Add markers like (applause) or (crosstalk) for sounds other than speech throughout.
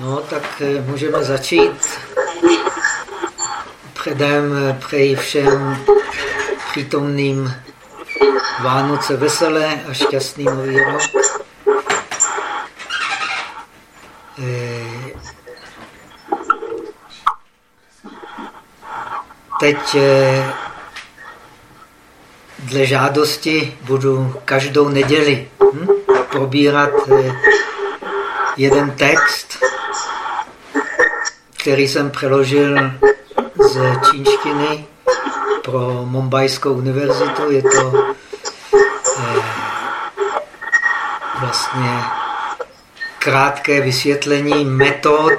No, tak eh, můžeme začít. Předem eh, přeji všem přítomným Vánoce veselé a šťastný nový rok. Eh, teď dle žádosti budu každou neděli hm, probírat jeden text, který jsem přeložil z čínštiny pro Mumbajskou univerzitu. Je to eh, vlastně krátké vysvětlení metod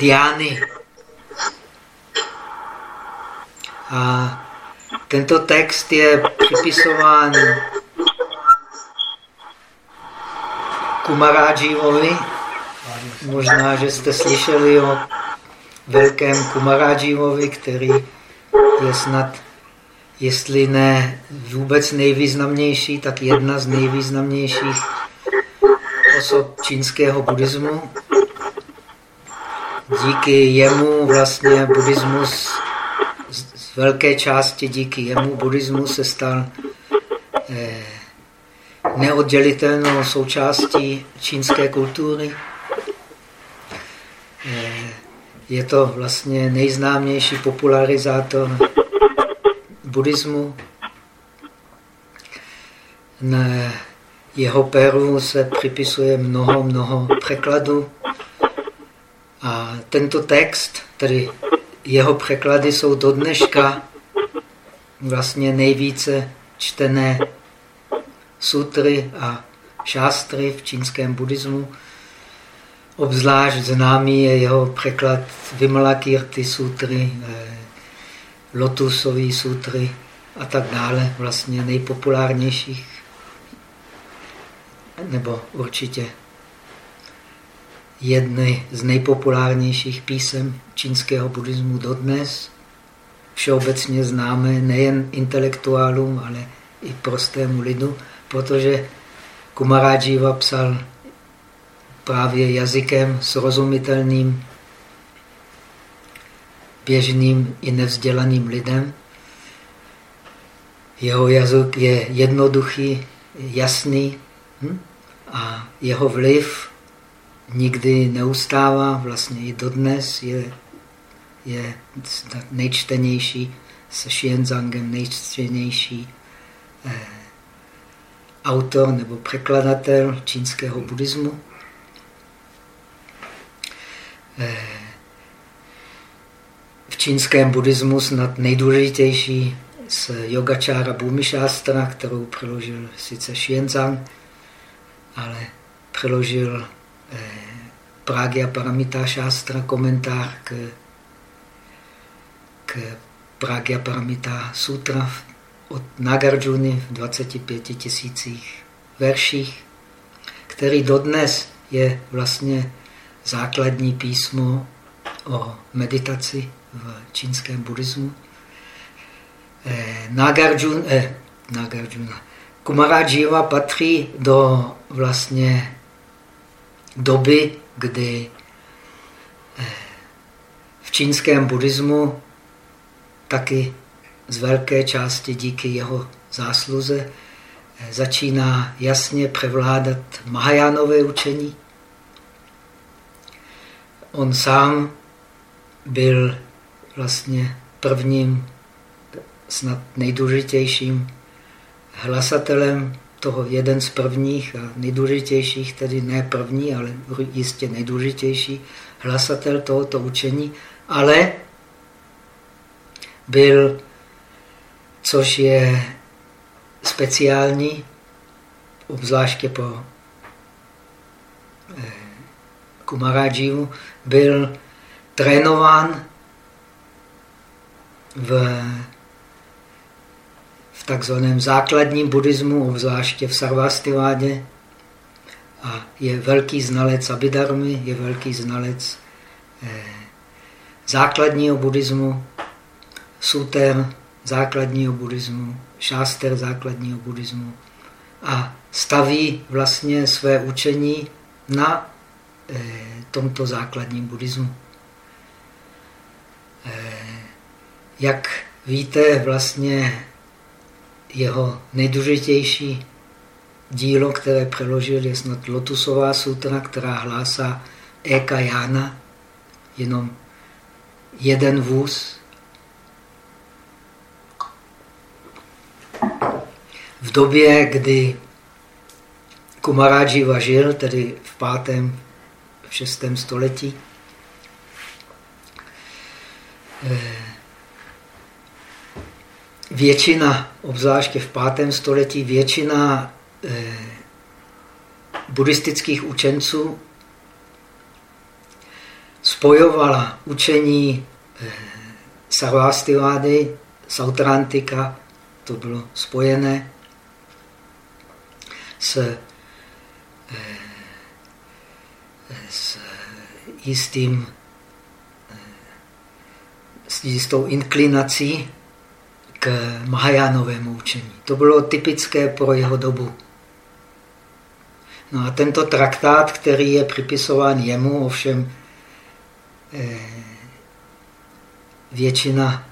diány. A tento text je připisován Kumarájivovi. Možná, že jste slyšeli o velkém Kumarájivovi, který je snad, jestli ne vůbec nejvýznamnější, tak jedna z nejvýznamnějších osob čínského buddhismu. Díky jemu vlastně buddhismus, z velké části díky jemu buddhismus se stal eh, neoddělitelnou součástí čínské kultury. Eh, je to vlastně nejznámější popularizátor buddhismu. Na jeho peru se připisuje mnoho, mnoho překladů. A tento text, tedy jeho překlady jsou do dneška vlastně nejvíce čtené sutry a šástry v čínském buddhismu. Obzvlášť známý je jeho překlad Vimalakirti sutry, eh, Lotusové sutry a tak dále, vlastně nejpopulárnějších, nebo určitě jedny z nejpopulárnějších písem čínského buddhismu dodnes. Všeobecně známe nejen intelektuálům, ale i prostému lidu, protože Kumarajiva psal právě jazykem srozumitelným běžným i nevzdělaným lidem. Jeho jazyk je jednoduchý, jasný hm? a jeho vliv nikdy neustává, vlastně i dodnes je, je nejčtenější se Xianzangem nejčtenější eh, autor nebo překladatel čínského buddhismu. Eh, v čínském buddhismu snad nejdůležitější z yogačára Bhumišástra, kterou přeložil sice Xianzang, ale přeložil eh, Pragya Paramita Šástra, komentář k, k Pragya Paramita Sutra od Nagarjuna v 25 tisících verších, který dodnes je vlastně základní písmo o meditaci v čínském buddhismu. Eh, Nagarjuna, eh, Nagarjuna. Kumarajiva patří do vlastně doby, kdy eh, v čínském buddhismu taky z velké části díky jeho zásluze eh, začíná jasně převládat Mahajánové učení. On sám byl vlastně prvním, snad nejdůležitějším hlasatelem toho jeden z prvních a nejdůležitějších, tedy ne první, ale jistě nejdůležitější hlasatel tohoto učení, ale byl, což je speciální, obzvláště po eh, byl trénován v, v takzvaném základním buddhismu, obzvláště v Sarvastivádě. A je velký znalec Abidarmy, je velký znalec eh, základního buddhismu, suter základního buddhismu, šáster základního buddhismu a staví vlastně své učení na tomto základním buddhismu. Jak víte, vlastně jeho nejdůležitější dílo, které přeložil, je snad Lotusová sutra, která hlásá Eka Jana, jenom jeden vůz. V době, kdy Kumarajiva žil, tedy v pátém, v šestém století, eh, většina, obzvláště v pátém století, většina eh, buddhistických učenců spojovala učení eh, Sarvastivády, Sautrantika, to bylo spojené s, s jistým s jistou inklinací k Mahajánovému učení. To bylo typické pro jeho dobu. No a tento traktát, který je připisován jemu, ovšem eh, většina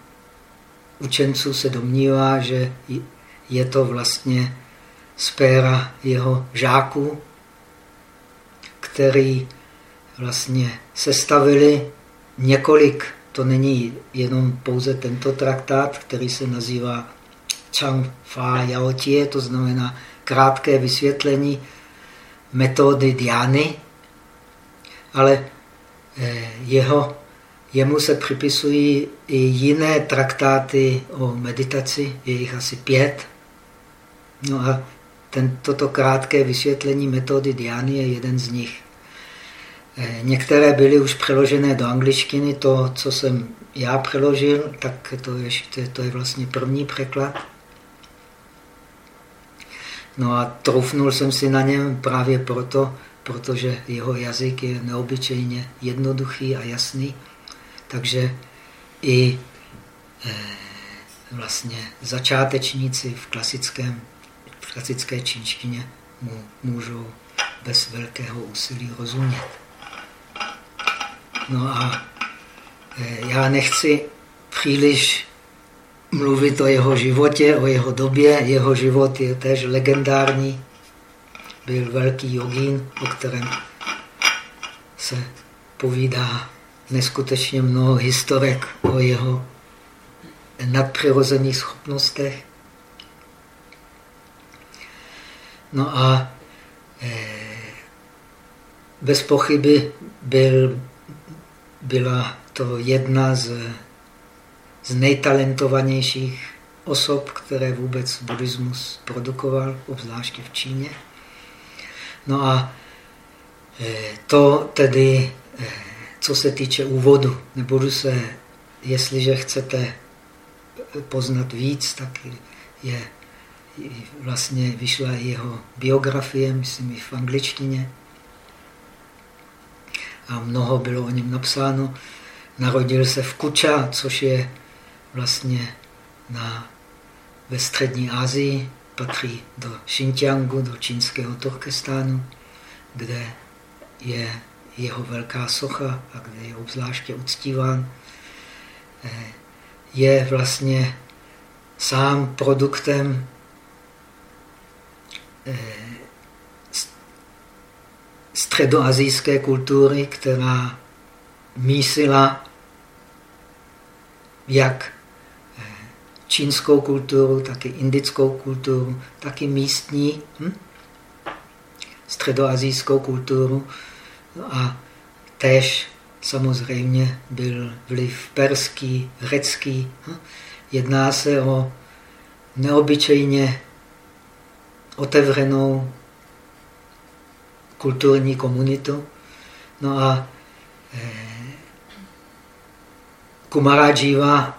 učenců se domnívá, že je to vlastně sféra jeho žáků, který vlastně sestavili několik to není jenom pouze tento traktát, který se nazývá Chang Fa Yao Tie, to znamená krátké vysvětlení metody diány, ale eh, jeho, jemu se připisují i jiné traktáty o meditaci, je jich asi pět. No a ten, toto krátké vysvětlení metody diány je jeden z nich. Eh, některé byly už přeložené do angličtiny, to, co jsem já přeložil, tak to je, to je vlastně první překlad. No a troufnul jsem si na něm právě proto, protože jeho jazyk je neobyčejně jednoduchý a jasný, takže i eh, vlastně začátečníci v, klasickém, v klasické čínštině mu můžou bez velkého úsilí rozumět. No a e, já nechci příliš mluvit o jeho životě, o jeho době. Jeho život je též legendární. Byl velký jogín, o kterém se povídá neskutečně mnoho historek o jeho nadpřirozených schopnostech. No a e, bez pochyby byl byla to jedna z, z nejtalentovanějších osob, které vůbec buddhismus produkoval, obzvláště v Číně. No a e, to tedy, e, co se týče úvodu, nebudu se, jestliže chcete poznat víc, tak je vlastně vyšla jeho biografie, myslím i v angličtině, a mnoho bylo o něm napsáno. Narodil se v Kuča, což je vlastně na, ve střední Asii, patří do Xinjiangu, do čínského Turkestánu, kde je jeho velká socha a kde je obzvláště uctíván. Eh, je vlastně sám produktem eh, středoazijské kultury, která mísila jak eh, čínskou kulturu, tak i indickou kulturu, tak i místní hm? středoazijskou kulturu. No a též samozřejmě byl vliv perský, řecký. Hm? Jedná se o neobyčejně otevřenou kulturní komunitu. No a eh, Kumarajiva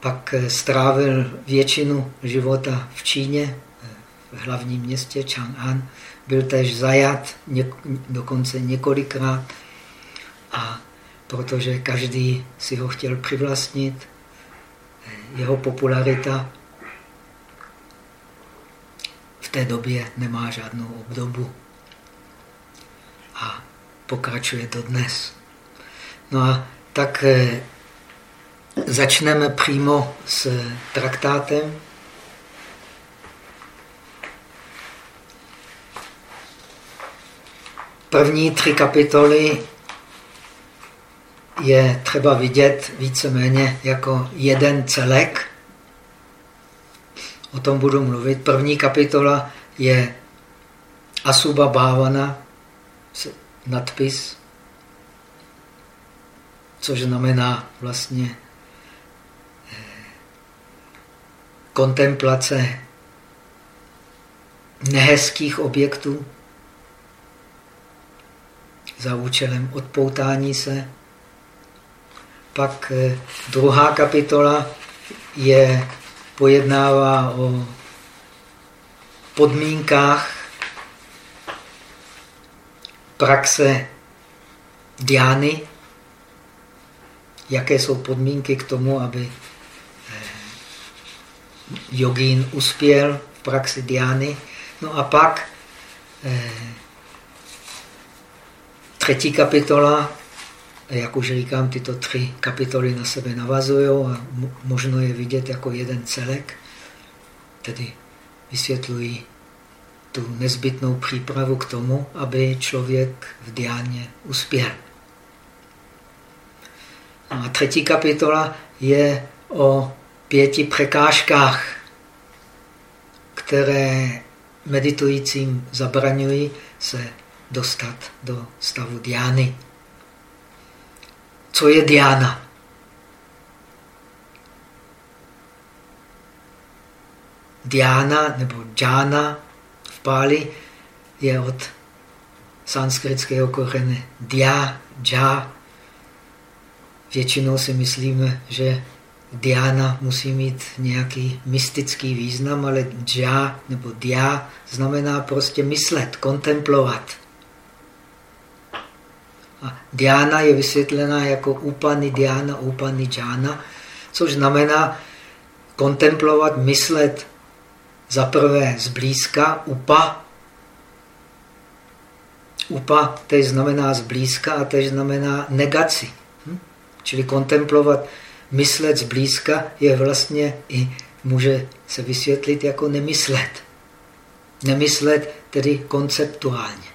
pak eh, strávil většinu života v Číně, eh, v hlavním městě Chang'an. Byl tež zajat něk dokonce několikrát a protože každý si ho chtěl přivlastnit, jeho popularita v té době nemá žádnou obdobu. A pokračuje do dnes. No a tak eh, začneme přímo s traktátem. První tři kapitoly je třeba vidět víceméně jako jeden celek. O tom budu mluvit. První kapitola je Asuba Bhavana, nadpis, což znamená vlastně eh, kontemplace nehezkých objektů za účelem odpoutání se. Pak eh, druhá kapitola je, pojednává o podmínkách praxe diány, jaké jsou podmínky k tomu, aby eh, jogín uspěl v praxi diány. No a pak eh, třetí kapitola, jak už říkám, tyto tři kapitoly na sebe navazují a možno je vidět jako jeden celek, tedy vysvětlují tu nezbytnou přípravu k tomu, aby člověk v diáně uspěl. A třetí kapitola je o pěti překážkách, které meditujícím zabraňují se dostat do stavu diány. Co je diána? Diána nebo džána Páli je od sanskritského kořene dia, dža. Většinou si myslíme, že diána musí mít nějaký mystický význam, ale dža nebo dia znamená prostě myslet, kontemplovat. A diána je vysvětlená jako upany diána, upany džána, což znamená kontemplovat, myslet za prvé zblízka, upa. Upa tež znamená zblízka a tež znamená negaci. Hm? Čili kontemplovat, myslet zblízka je vlastně i může se vysvětlit jako nemyslet. Nemyslet tedy konceptuálně.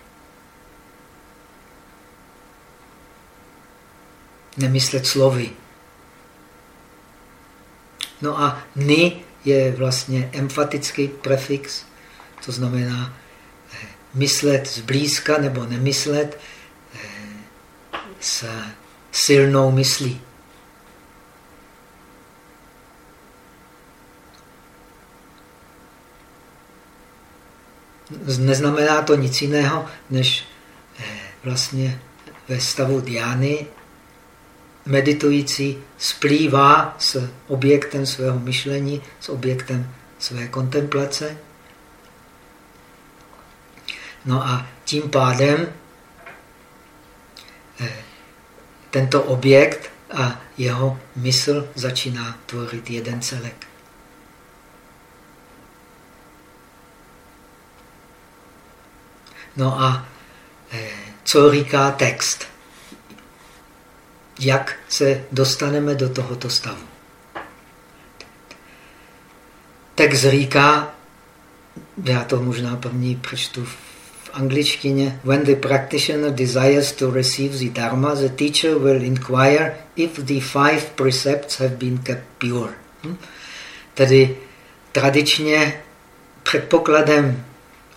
Nemyslet slovy. No a ny je vlastně emfatický prefix, to znamená eh, myslet zblízka nebo nemyslet eh, s silnou myslí. Neznamená to nic jiného, než eh, vlastně ve stavu diány meditující splývá s objektem svého myšlení, s objektem své kontemplace. No a tím pádem eh, tento objekt a jeho mysl začíná tvořit jeden celek. No a eh, co říká text? Jak se dostaneme do tohoto stavu. Text říká, já to možná první přečtu v angličtině, when the practitioner desires to receive the dharma, the teacher will inquire if the five precepts have been kept pure. Hm? Tedy tradičně předpokladem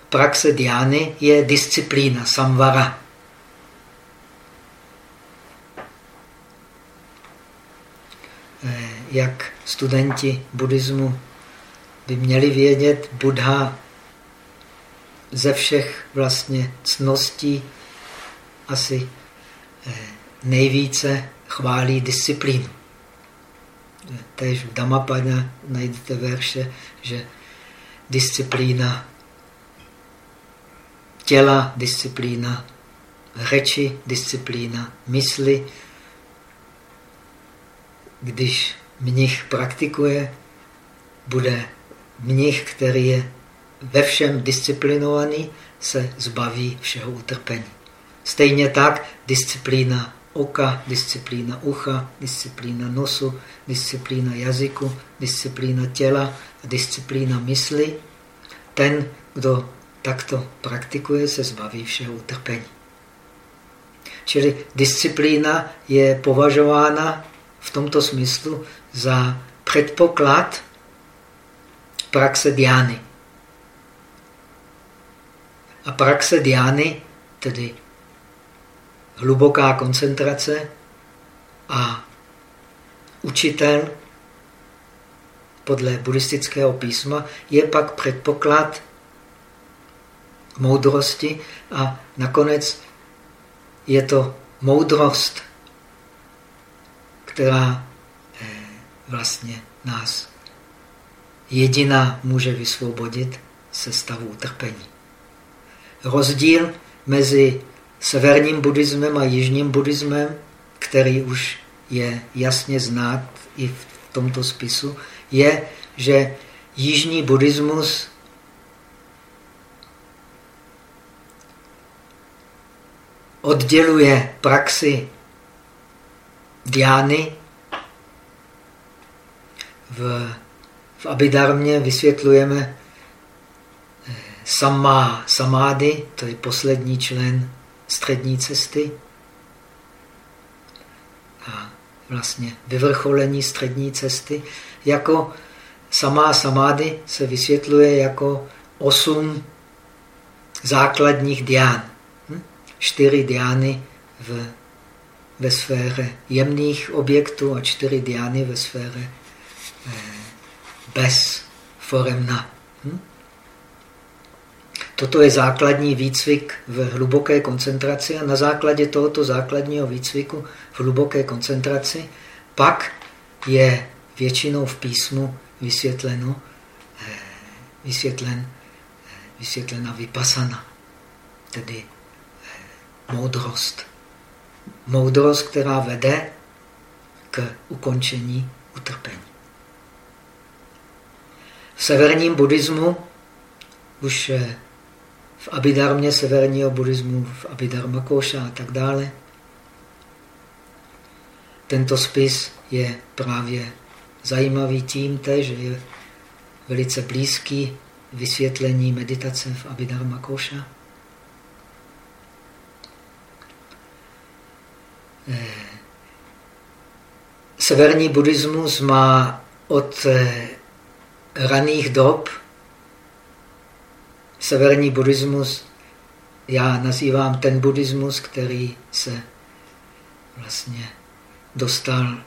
praxe diány je disciplína, samvara. Jak studenti buddhismu by měli vědět, Buddha ze všech vlastně cností asi eh, nejvíce chválí disciplínu. Tež v Dhammapada najdete verše, že disciplína těla, disciplína řeči, disciplína mysli. Když mnich praktikuje, bude mnich, který je ve všem disciplinovaný, se zbaví všeho utrpení. Stejně tak disciplína oka, disciplína ucha, disciplína nosu, disciplína jazyku, disciplína těla disciplína mysli. Ten, kdo takto praktikuje, se zbaví všeho utrpení. Čili disciplína je považována v tomto smyslu za předpoklad praxe diány. A praxe diány, tedy hluboká koncentrace a učitel podle buddhistického písma je pak předpoklad moudrosti a nakonec je to moudrost, která eh, vlastně nás jediná může vysvobodit se stavu utrpení. Rozdíl mezi severním buddhismem a jižním buddhismem, který už je jasně znát i v tomto spisu, je, že jižní buddhismus odděluje praxi diány v, v Abidarmě vysvětlujeme eh, samá samády, to je poslední člen střední cesty. A vlastně vyvrcholení střední cesty. Jako samá samády se vysvětluje jako osm základních dián. Hm? Čtyři diány v, ve sféře jemných objektů a čtyři diány ve sféře eh, bez foremna. Hm? Toto je základní výcvik v hluboké koncentraci a na základě tohoto základního výcviku v hluboké koncentraci pak je většinou v písmu vysvětleno, eh, vysvětlen, eh, vysvětlena vypasana, tedy moudrost. Moudrost, která vede k ukončení utrpení. V severním buddhismu už v Abidarmě severního buddhismu, v Abhidharma Koša a tak dále. Tento spis je právě zajímavý tím že je velice blízký vysvětlení meditace v Abhidharma Koša. Severní buddhismus má od eh, raných dob severní buddhismus já nazývám ten buddhismus, který se vlastně dostal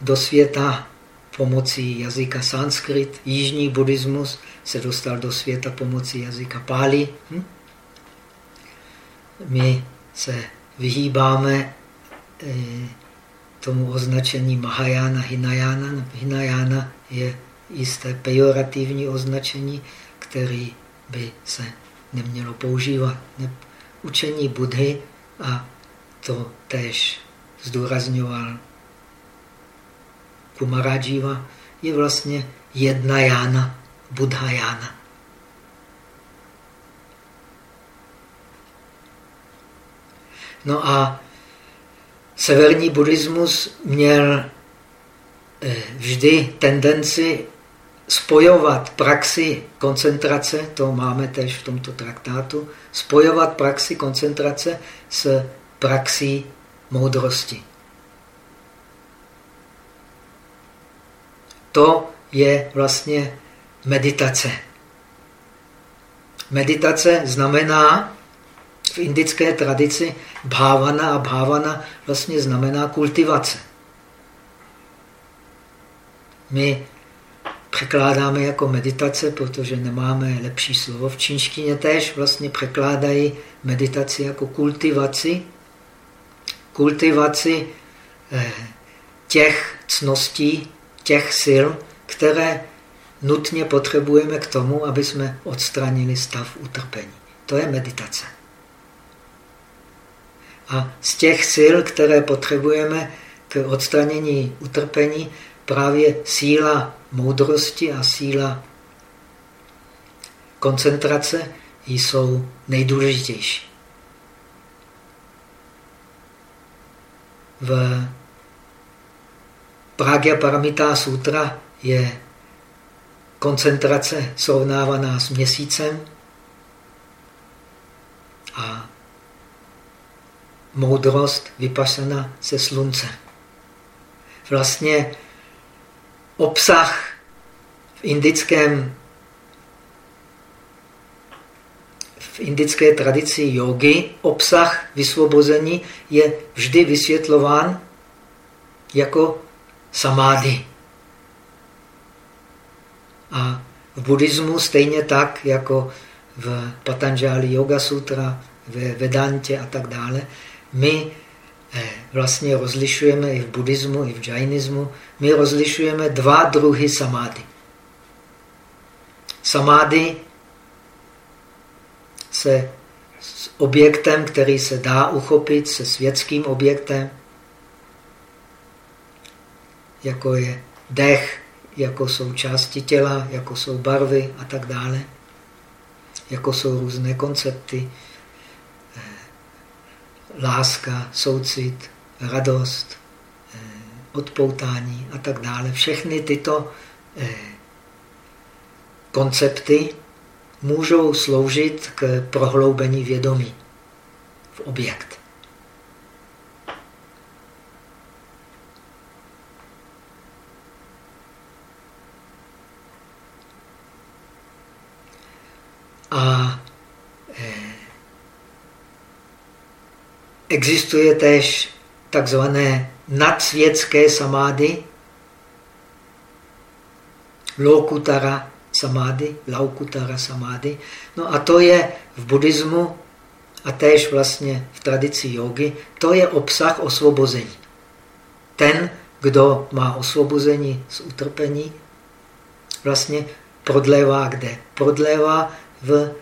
do světa pomocí jazyka sanskrit. Jižní buddhismus se dostal do světa pomocí jazyka pálí. Hm? My se vyhýbáme eh, tomu označení Mahayana, Hinayana. Hinayana je jisté pejorativní označení, který by se nemělo používat. Učení Budhy a to též zdůrazňoval Kumarajiva, je vlastně jedna jána, Buddha jána. No a severní buddhismus měl eh, vždy tendenci spojovat praxi koncentrace, to máme tež v tomto traktátu, spojovat praxi koncentrace s praxí moudrosti. To je vlastně meditace. Meditace znamená v indické tradici bhávana a bhávana vlastně znamená kultivace. My překládáme jako meditace, protože nemáme lepší slovo. V čínštině též vlastně překládají meditaci jako kultivaci. Kultivaci eh, těch cností, těch sil, které nutně potřebujeme k tomu, aby jsme odstranili stav utrpení. To je meditace. A z těch sil, které potřebujeme k odstranění utrpení, právě síla moudrosti a síla koncentrace jsou nejdůležitější. v Pragya Paramita Sutra je koncentrace srovnávaná s měsícem a moudrost vypasana se sluncem. Vlastně obsah v indickém v indické tradici jogy obsah vysvobození je vždy vysvětlován jako samády. A v buddhismu stejně tak, jako v Patanjali Yoga Sutra, ve Vedantě a tak dále, my eh, vlastně rozlišujeme i v buddhismu, i v džajnismu, my rozlišujeme dva druhy samády. Samády se s objektem, který se dá uchopit, se světským objektem, jako je dech, jako jsou části těla, jako jsou barvy a tak dále, jako jsou různé koncepty, láska, soucit, radost, eh, odpoutání a tak dále. Všechny tyto eh, koncepty můžou sloužit k prohloubení vědomí v objekt. A eh, existuje též takzvané nadsvětské samády, lokutara samády, laukutara samády. No a to je v buddhismu a též vlastně v tradici jogy, to je obsah osvobození. Ten, kdo má osvobození z utrpení, vlastně prodlévá kde? Prodlévá v,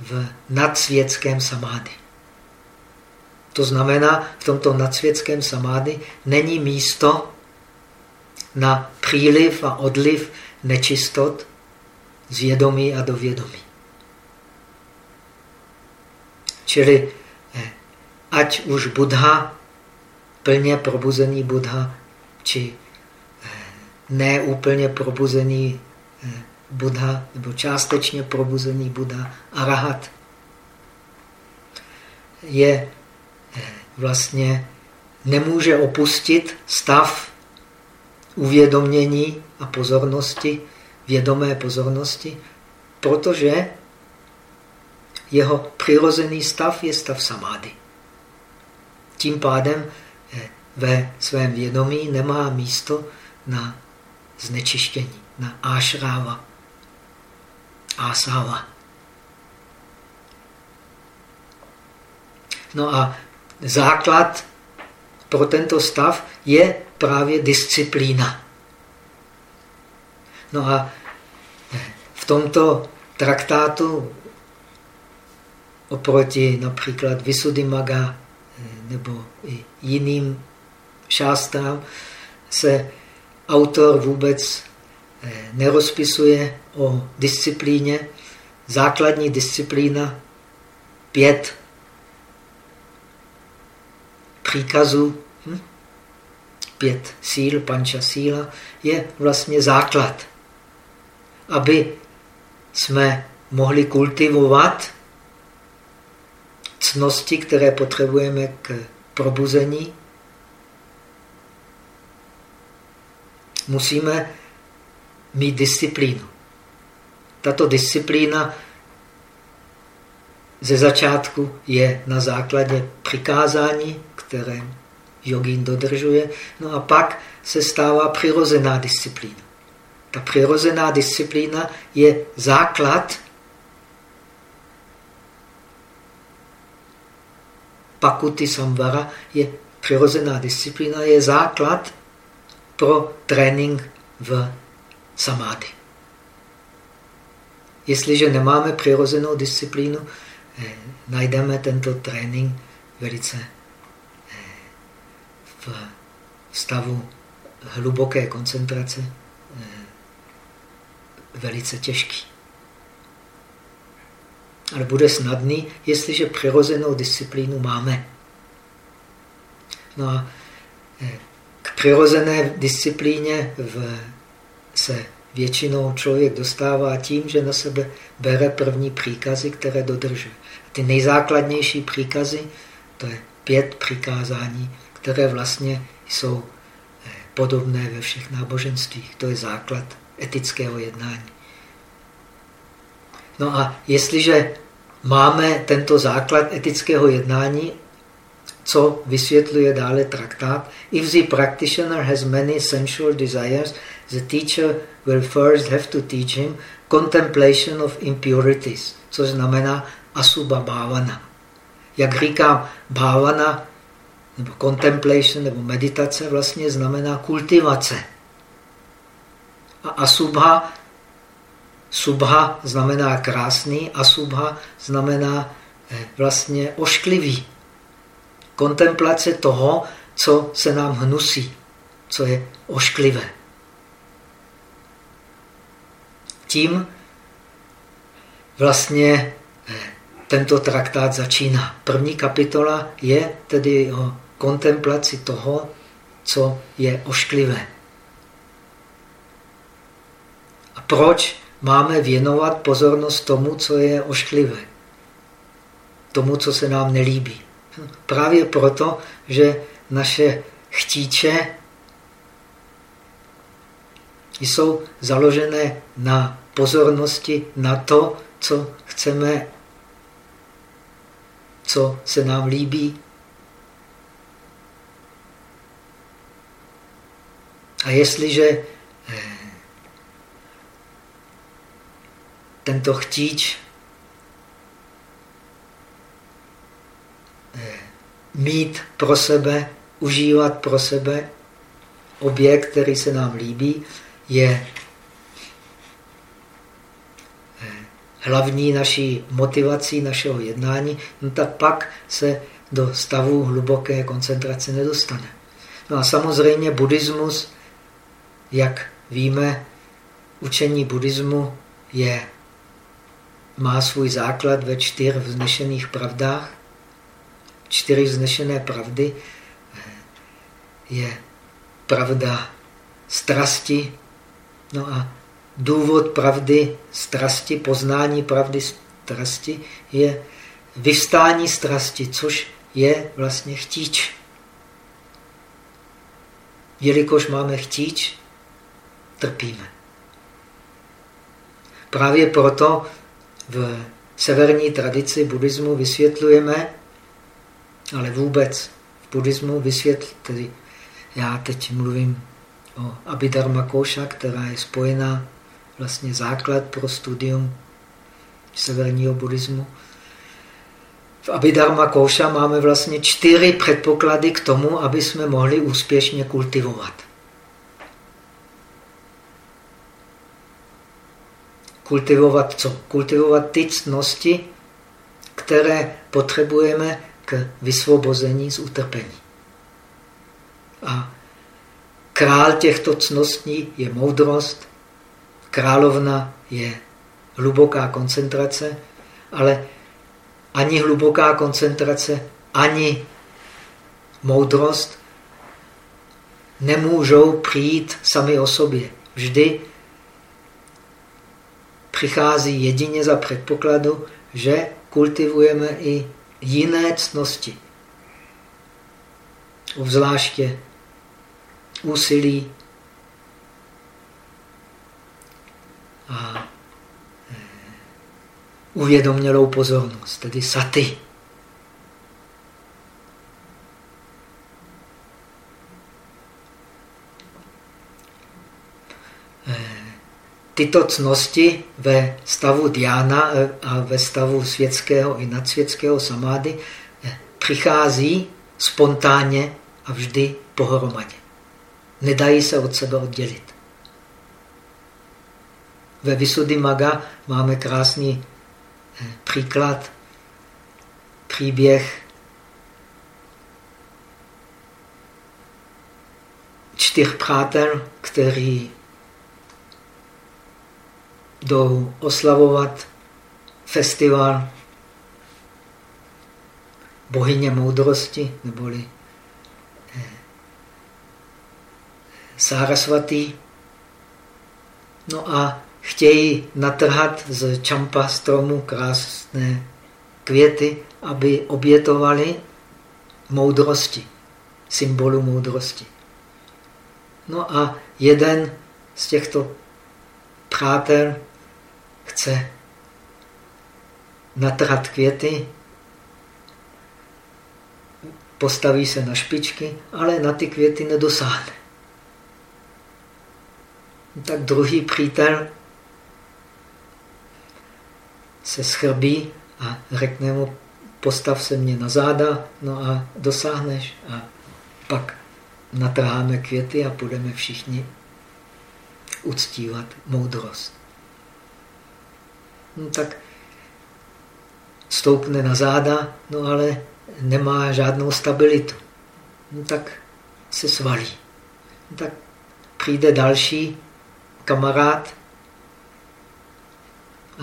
v nadsvětském samády. To znamená, v tomto nadsvětském samády není místo na příliv a odliv nečistot z vědomí a do vědomí. Čili eh, ať už Buddha, plně probuzený Buddha, či eh, neúplně probuzený eh, Buddha, nebo částečně probuzený Buddha, arahat, je vlastně nemůže opustit stav uvědomění a pozornosti, vědomé pozornosti, protože jeho přirozený stav je stav samády. Tím pádem eh, ve svém vědomí nemá místo na znečištění, na ášráva, ásáva. No a základ pro tento stav je právě disciplína. No a v tomto traktátu oproti například Visuddhimaga eh, nebo i jiným šástrám se autor vůbec eh, nerozpisuje o disciplíně. Základní disciplína pět příkazů, hm? pět síl, panča síla, je vlastně základ aby jsme mohli kultivovat cnosti, které potřebujeme k probuzení, musíme mít disciplínu. Tato disciplína ze začátku je na základě přikázání, které jogín dodržuje, no a pak se stává přirozená disciplína. Ta přirozená disciplína je základ pakuty samvara, je přirozená disciplína, je základ pro trénink v samády. Jestliže nemáme přirozenou disciplínu, najdeme tento trénink velice eh, v stavu hluboké koncentrace, velice těžký. Ale bude snadný, jestliže přirozenou disciplínu máme. No a eh, k přirozené disciplíně v, se většinou člověk dostává tím, že na sebe bere první příkazy, které dodržuje. Ty nejzákladnější příkazy, to je pět přikázání, které vlastně jsou eh, podobné ve všech náboženstvích. To je základ etického jednání. No a jestliže máme tento základ etického jednání, co vysvětluje dále traktát, if the practitioner has many sensual desires, the teacher will first have to teach him contemplation of impurities, což znamená asuba bhavana. Jak říkám, bhavana nebo contemplation nebo meditace vlastně znamená kultivace. A asubha, subha znamená krásný, asubha znamená eh, vlastně ošklivý. Kontemplace toho, co se nám hnusí, co je ošklivé. Tím vlastně tento traktát začíná. První kapitola je tedy o kontemplaci toho, co je ošklivé. A proč máme věnovat pozornost tomu, co je ošklivé? Tomu, co se nám nelíbí. Právě proto, že naše chtíče jsou založené na pozornosti na to, co chceme, co se nám líbí. A jestliže eh, tento chtíč eh, mít pro sebe, užívat pro sebe objekt, který se nám líbí, je eh, hlavní naší motivací našeho jednání, no tak pak se do stavu hluboké koncentrace nedostane. No a samozřejmě buddhismus, jak víme, učení buddhismu je, má svůj základ ve čtyř vznešených pravdách. Čtyři vznešené pravdy eh, je pravda strasti, No a důvod pravdy strasti, poznání pravdy strasti je vystání strasti, což je vlastně chtíč. Jelikož máme chtíč, trpíme. Právě proto v severní tradici buddhismu vysvětlujeme, ale vůbec v buddhismu vysvětl, tedy já teď mluvím o Abhidharma Koša, která je spojená vlastně základ pro studium severního buddhismu. V Abhidharma Koša máme vlastně čtyři předpoklady k tomu, aby jsme mohli úspěšně kultivovat. Kultivovat co? Kultivovat ty ctnosti, které potřebujeme k vysvobození z utrpení. A Král těchto cností je moudrost, královna je hluboká koncentrace, ale ani hluboká koncentrace, ani moudrost nemůžou přijít sami o sobě. Vždy přichází jedině za předpokladu, že kultivujeme i jiné cnosti. Obzvláště úsilí a eh, uvědomělou pozornost, tedy saty. Eh, tyto cnosti ve stavu diána eh, a ve stavu světského i nadsvětského samády přichází spontánně a vždy pohromadě. Nedají se od sebe oddělit. Ve Maga máme krásný eh, příklad, příběh čtyř přátel, kteří jdou oslavovat festival bohyně moudrosti, neboli Sarasvatý. No a chtějí natrhat z čampa stromu krásné květy, aby obětovali moudrosti, symbolu moudrosti. No a jeden z těchto přátel chce natrhat květy, postaví se na špičky, ale na ty květy nedosáhne. Tak druhý přítel se schrbí a řekne mu, postav se mě na záda, no a dosáhneš. A pak natrháme květy a budeme všichni uctívat moudrost. No tak stoupne na záda, no ale nemá žádnou stabilitu. No tak se svalí. No tak přijde další kamarád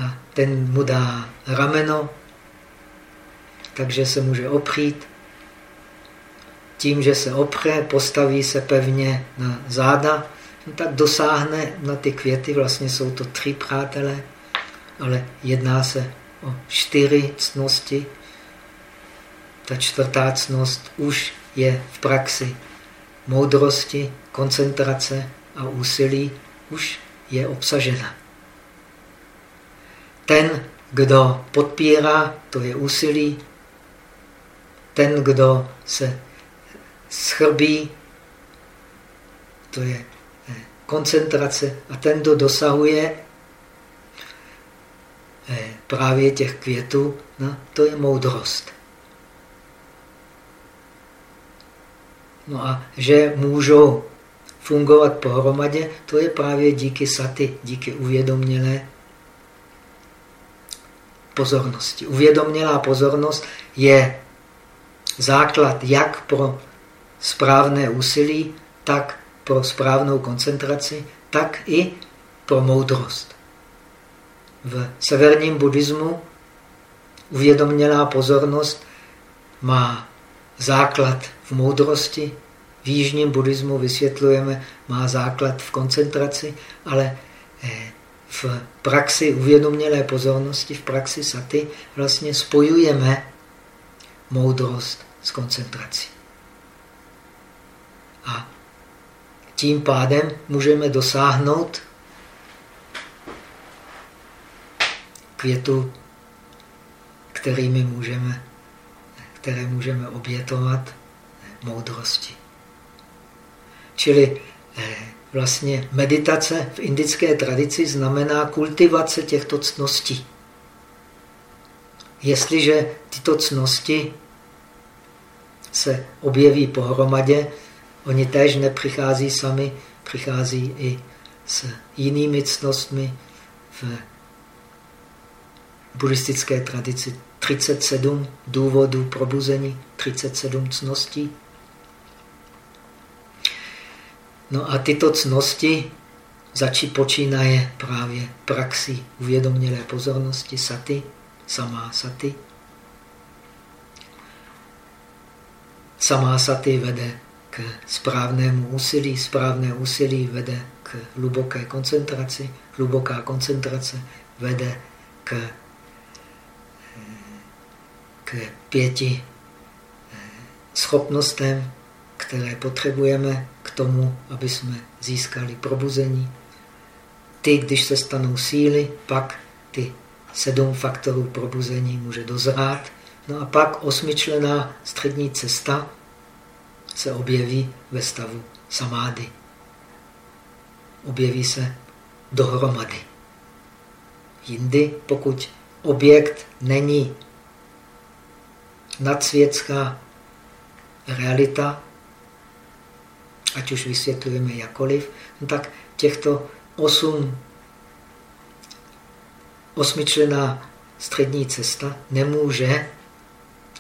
a ten mu dá rameno, takže se může opřít. Tím, že se opře, postaví se pevně na záda, no tak dosáhne na ty květy, vlastně jsou to tři přátelé, ale jedná se o čtyři cnosti. Ta čtvrtá cnost už je v praxi moudrosti, koncentrace a úsilí už je obsažena. Ten, kdo podpírá, to je úsilí. Ten, kdo se schrbí, to je eh, koncentrace. A ten, kdo dosahuje eh, právě těch květů, no, to je moudrost. No a že můžou fungovat pohromadě, to je právě díky saty, díky uvědomělé pozornosti. Uvědomělá pozornost je základ jak pro správné úsilí, tak pro správnou koncentraci, tak i pro moudrost. V severním buddhismu uvědomělá pozornost má základ v moudrosti, v jižním buddhismu vysvětlujeme, má základ v koncentraci, ale eh, v praxi uvědomělé pozornosti, v praxi saty, vlastně spojujeme moudrost s koncentrací. A tím pádem můžeme dosáhnout květu, kterými můžeme, které můžeme obětovat moudrosti. Čili eh, vlastně meditace v indické tradici znamená kultivace těchto cností. Jestliže tyto cnosti se objeví pohromadě, oni též nepřichází sami, přichází i s jinými cnostmi v buddhistické tradici 37 důvodů probuzení, 37 cností. No a tyto cnosti začí počínaje právě praxi uvědomělé pozornosti, saty, samá saty. Samá saty vede k správnému úsilí, správné úsilí vede k hluboké koncentraci, hluboká koncentrace vede k, k pěti eh, schopnostem, které potřebujeme k tomu, aby jsme získali probuzení. Ty, když se stanou síly, pak ty sedm faktorů probuzení může dozrát. No a pak osmičlená střední cesta se objeví ve stavu samády. Objeví se dohromady. Jindy, pokud objekt není nadsvětská realita, ať už vysvětlujeme jakoliv, no tak těchto osm, osmičlená střední cesta nemůže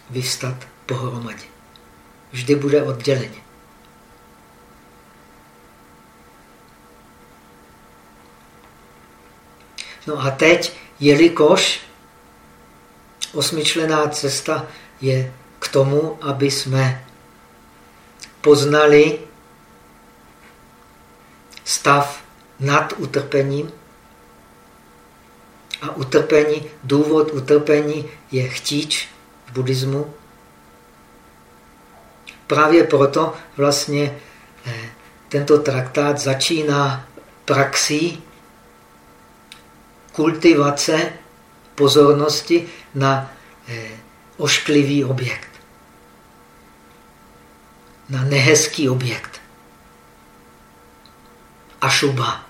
vyvstat pohromadě. Vždy bude odděleně. No a teď, jelikož osmičlená cesta je k tomu, aby jsme poznali stav nad utrpením. A utrpení, důvod utrpení je chtíč v buddhismu. Právě proto vlastně eh, tento traktát začíná praxí kultivace pozornosti na eh, ošklivý objekt, na nehezký objekt. Ašuba,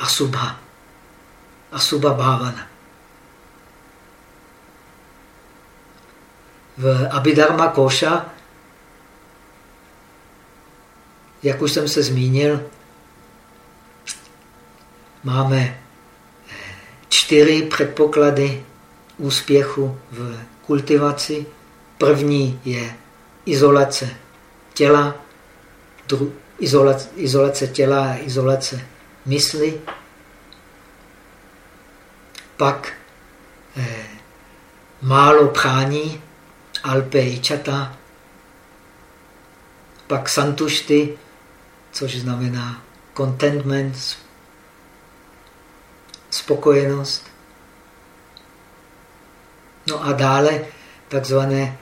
asubha, asuba bhavana. V Abhidharma Koša, jak už jsem se zmínil, máme čtyři předpoklady úspěchu v kultivaci. První je izolace těla, izolace, izolace těla izolace mysli. Pak eh, málo prání, alpe i čata. Pak santušty, což znamená contentment, spokojenost. No a dále takzvané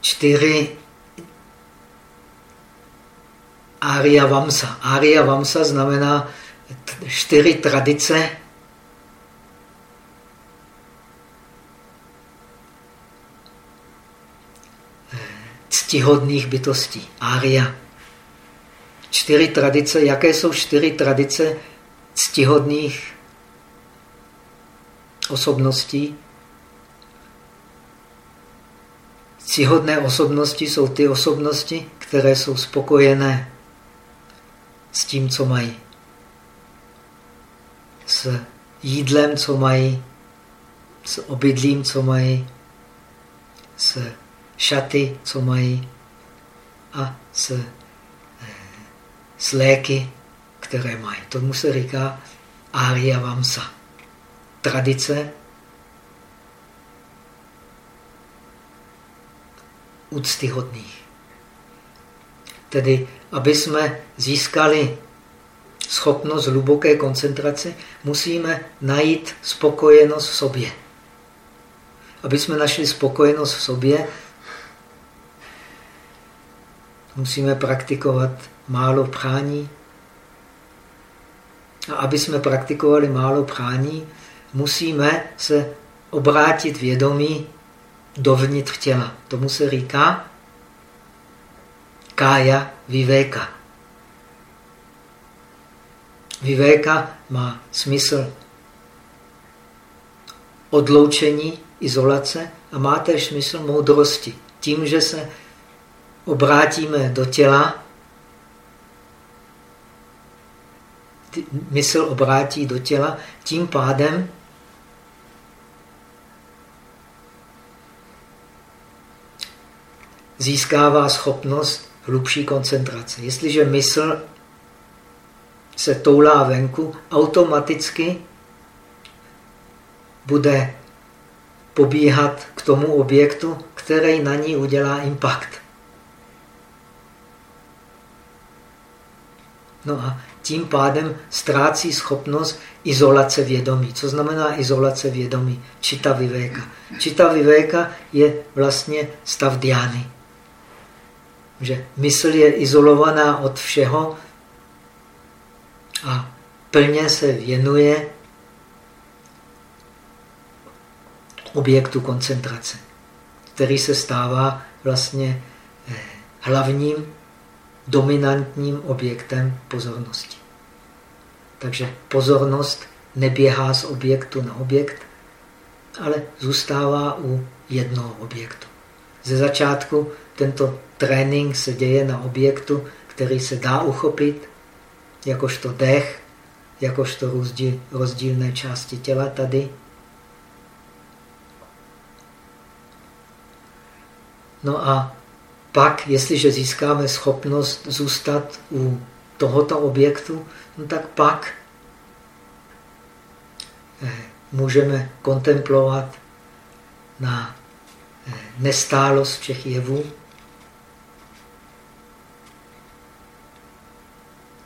čtyři Arya Vamsa. Arya Vamsa znamená čtyři tradice ctihodných bytostí. Ária. Čtyři tradice. Jaké jsou čtyři tradice ctihodných osobností? Ctihodné osobnosti jsou ty osobnosti, které jsou spokojené s tím, co mají. S jídlem, co mají, s obydlím, co mají, s šaty, co mají a s, eh, s léky, které mají. Tomu se říká Arya Vamsa. Tradice úctyhodných. Tedy, aby jsme získali schopnost hluboké koncentrace, musíme najít spokojenost v sobě. Aby jsme našli spokojenost v sobě, musíme praktikovat málo prání. A aby jsme praktikovali málo prání, musíme se obrátit vědomí dovnitř těla. Tomu se říká kája vivéka. Vivéka má smysl odloučení, izolace a má též smysl moudrosti. Tím, že se obrátíme do těla, mysl obrátí do těla, tím pádem získává schopnost hlubší koncentrace. Jestliže mysl se toulá venku, automaticky bude pobíhat k tomu objektu, který na ní udělá impact. No a tím pádem ztrácí schopnost izolace vědomí. Co znamená izolace vědomí? Čita vivéka. Čita vivéka je vlastně stav diány. Že mysl je izolovaná od všeho a plně se věnuje objektu koncentrace, který se stává vlastně eh, hlavním dominantním objektem pozornosti. Takže pozornost neběhá z objektu na objekt, ale zůstává u jednoho objektu. Ze začátku tento trénink se děje na objektu, který se dá uchopit, jakožto dech, jakožto rozdíl, rozdílné části těla tady. No a pak, jestliže získáme schopnost zůstat u tohoto objektu, no tak pak eh, můžeme kontemplovat na nestálost všech jevů,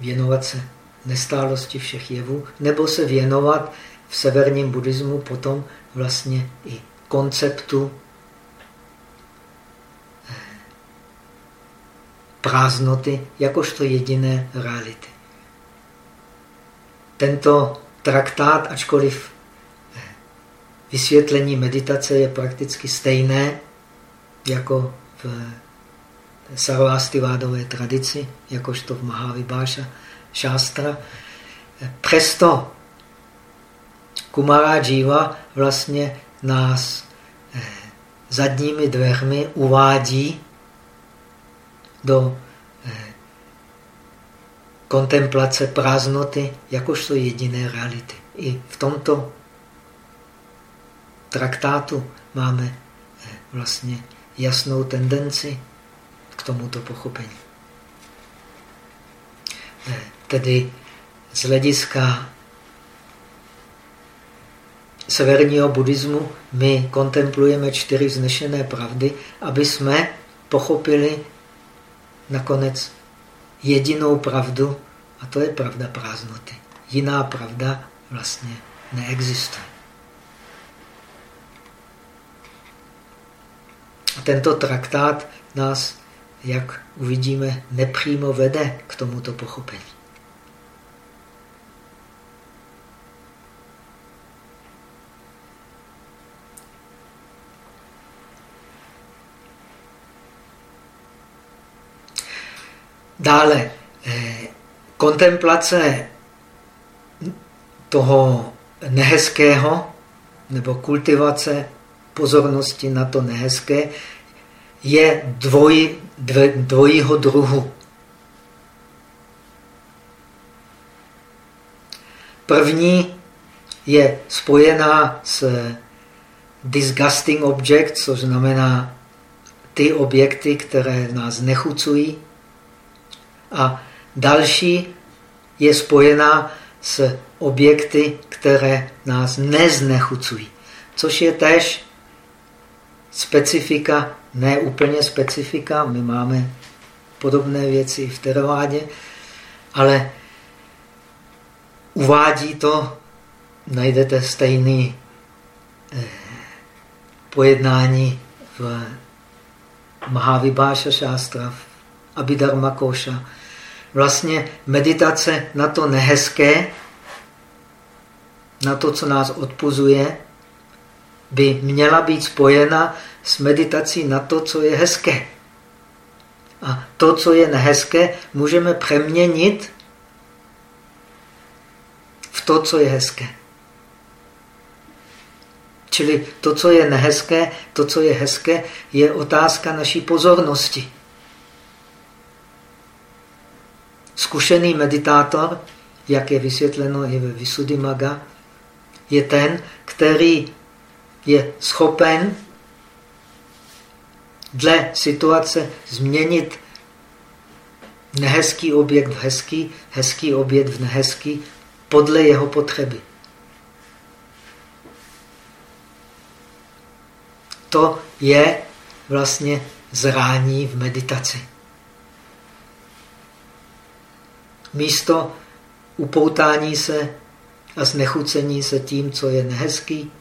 věnovat se nestálosti všech jevů, nebo se věnovat v severním buddhismu potom vlastně i konceptu eh, prázdnoty jakožto jediné reality. Tento traktát, ačkoliv vysvětlení meditace je prakticky stejné jako v sarvástivádové tradici, jakožto v Mahavibáša šástra, přesto Kumara Jiva vlastně nás eh, zadními dveřmi uvádí do eh, kontemplace prázdnoty jakožto jediné reality. I v tomto traktátu máme eh, vlastně jasnou tendenci k tomuto pochopení. Tedy z hlediska severního buddhismu my kontemplujeme čtyři vznešené pravdy, aby jsme pochopili nakonec jedinou pravdu, a to je pravda prázdnoty. Jiná pravda vlastně neexistuje. Tento traktát nás, jak uvidíme, nepřímo vede k tomuto pochopení. Dále, eh, kontemplace toho nehezkého nebo kultivace pozornosti na to nehezké je dvoj, dve, dvojího druhu. První je spojená s disgusting object, což znamená ty objekty, které nás nechucují, a další je spojená s objekty, které nás neznechucují. Což je tež specifika, ne úplně specifika, my máme podobné věci v teravádě, ale uvádí to, najdete stejný eh, pojednání v Mahavibáša šástra, v Abhidharma Koša, vlastně meditace na to nehezké, na to, co nás odpuzuje, by měla být spojena s meditací na to, co je hezké. A to, co je nehezké, můžeme přeměnit v to, co je hezké. Čili to, co je nehezké, to, co je hezké, je otázka naší pozornosti. Zkušený meditátor, jak je vysvětleno i ve Visuddhimaga, je ten, který je schopen dle situace změnit nehezký objekt v hezký, hezký objekt v nehezký podle jeho potřeby. To je vlastně zrání v meditaci. místo upoutání se a znechucení se tím, co je nehezký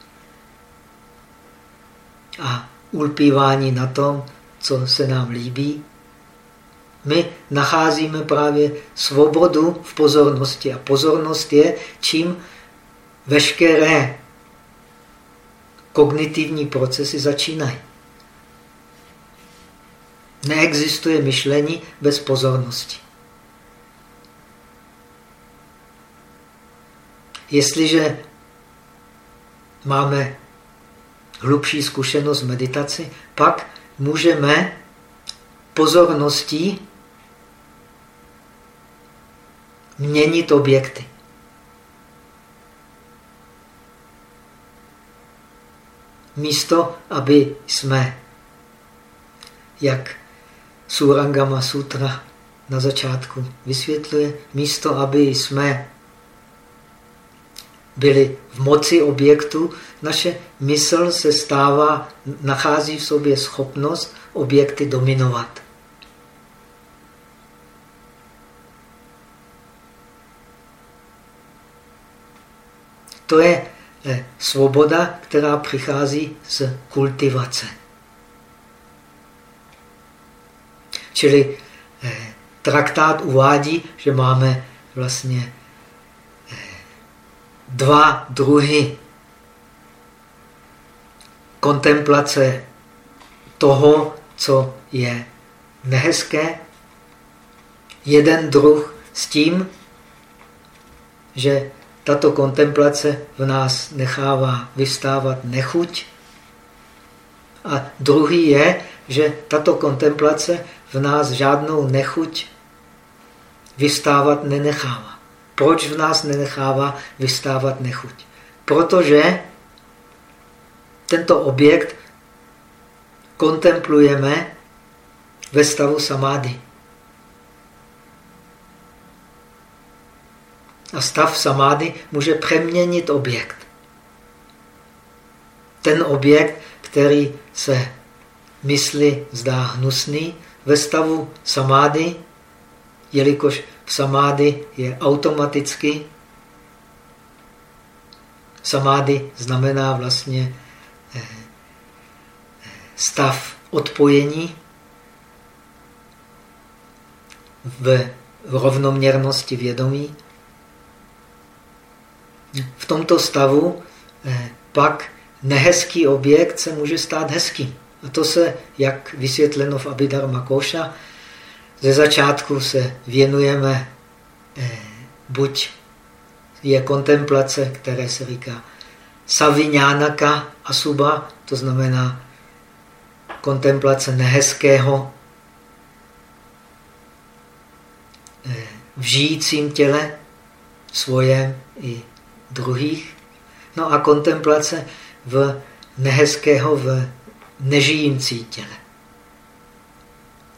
a ulpívání na tom, co se nám líbí, my nacházíme právě svobodu v pozornosti. A pozornost je, čím veškeré kognitivní procesy začínají. Neexistuje myšlení bez pozornosti. Jestliže máme hlubší zkušenost meditaci, pak můžeme pozorností měnit objekty. Místo, aby jsme, jak Surangama Sutra na začátku vysvětluje, místo, aby jsme byli v moci objektu, naše mysl se stává, nachází v sobě schopnost objekty dominovat. To je eh, svoboda, která přichází z kultivace. Čili eh, traktát uvádí, že máme vlastně dva druhy kontemplace toho, co je nehezké. Jeden druh s tím, že tato kontemplace v nás nechává vystávat nechuť. A druhý je, že tato kontemplace v nás žádnou nechuť vystávat nenechává. Proč v nás nenechává vystávat nechuť? Protože tento objekt kontemplujeme ve stavu samády. A stav samády může přeměnit objekt. Ten objekt, který se mysli zdá hnusný, ve stavu samády, jelikož v samády je automaticky, samády znamená vlastně eh, eh, stav odpojení v rovnoměrnosti vědomí, v tomto stavu eh, pak nehezký objekt se může stát hezkým. A to se, jak vysvětleno v Abhidharma Koša, ze začátku se věnujeme eh, buď je kontemplace, které se říká saviňánaka asuba, to znamená kontemplace nehezkého eh, v žijícím těle, svojem i druhých. No a kontemplace v nehezkého v nežijící těle.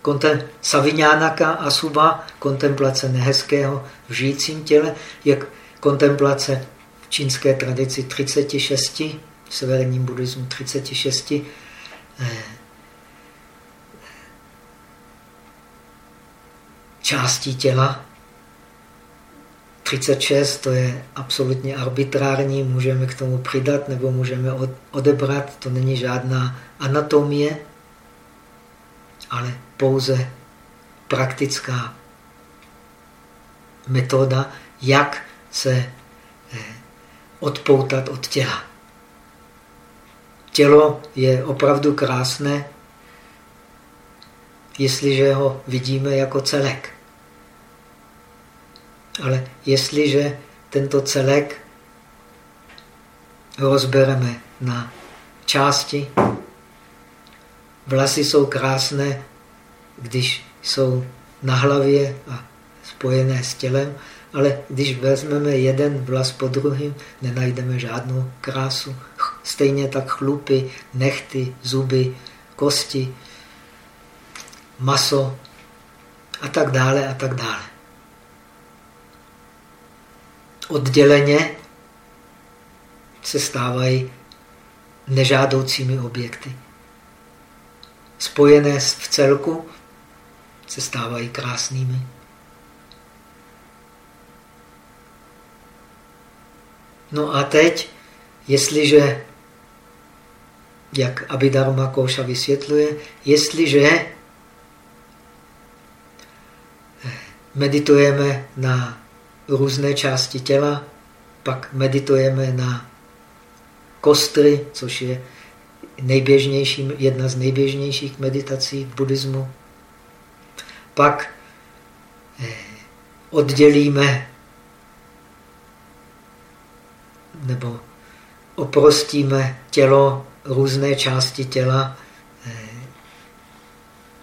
Kontem, saviňánaka a suba, kontemplace nehezkého v žijícím těle, jak kontemplace v čínské tradici 36, v severním buddhismu 36, eh, částí těla, 36 to je absolutně arbitrární, můžeme k tomu přidat nebo můžeme odebrat, to není žádná anatomie, ale pouze praktická metoda, jak se eh, odpoutat od těla. Tělo je opravdu krásné, jestliže ho vidíme jako celek. Ale jestliže tento celek rozbereme na části, vlasy jsou krásné, když jsou na hlavě a spojené s tělem, ale když vezmeme jeden vlas po druhém, nenajdeme žádnou krásu. Stejně tak chlupy, nechty, zuby, kosti, maso a tak dále a tak dále odděleně se stávají nežádoucími objekty. Spojené v celku se stávají krásnými. No a teď, jestliže, jak Abhidharma Koša vysvětluje, jestliže meditujeme na různé části těla, pak meditujeme na kostry, což je nejběžnější, jedna z nejběžnějších meditací v buddhismu. Pak eh, oddělíme nebo oprostíme tělo, různé části těla, eh,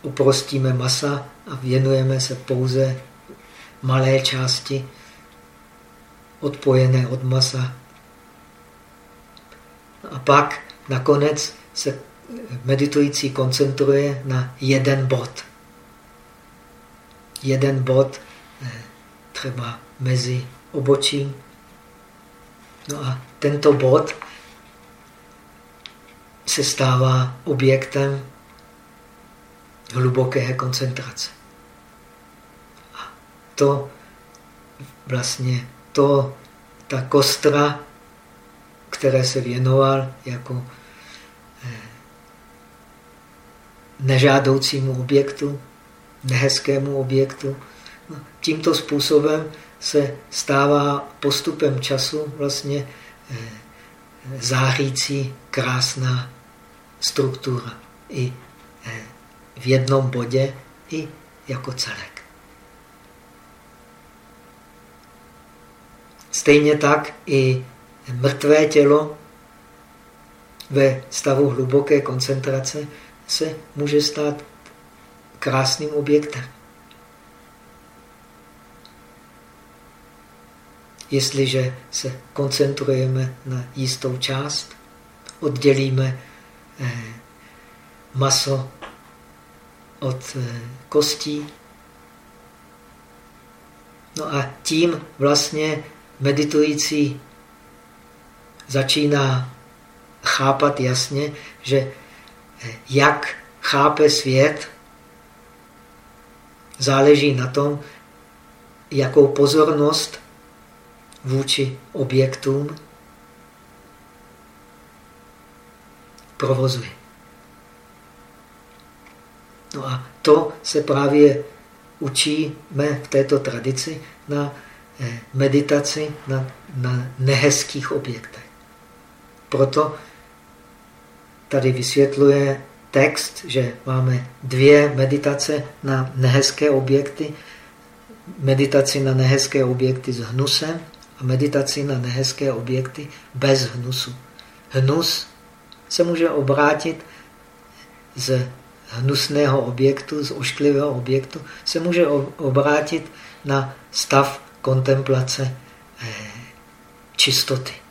uprostíme masa a věnujeme se pouze malé části odpojené od masa. A pak nakonec se meditující koncentruje na jeden bod. Jeden bod eh, třeba mezi obočím No a tento bod se stává objektem hluboké koncentrace. A to vlastně to, ta kostra, které se věnoval jako nežádoucímu objektu, nehezkému objektu. No, tímto způsobem se stává postupem času vlastně eh, zářící krásná struktura i eh, v jednom bodě, i jako celek. Stejně tak i mrtvé tělo ve stavu hluboké koncentrace se může stát krásným objektem. Jestliže se koncentrujeme na jistou část, oddělíme eh, maso od eh, kostí, no a tím vlastně meditující začíná chápat jasně, že jak chápe svět, záleží na tom, jakou pozornost vůči objektům provozuje. No a to se právě učíme v této tradici na eh, meditaci na, na nehezkých objektech. Proto tady vysvětluje text, že máme dvě meditace na nehezké objekty. Meditaci na nehezké objekty s hnusem a meditaci na nehezké objekty bez hnusu. Hnus se může obrátit z hnusného objektu, z ošklivého objektu, se může obrátit na stav kontemplace eh, čistoty.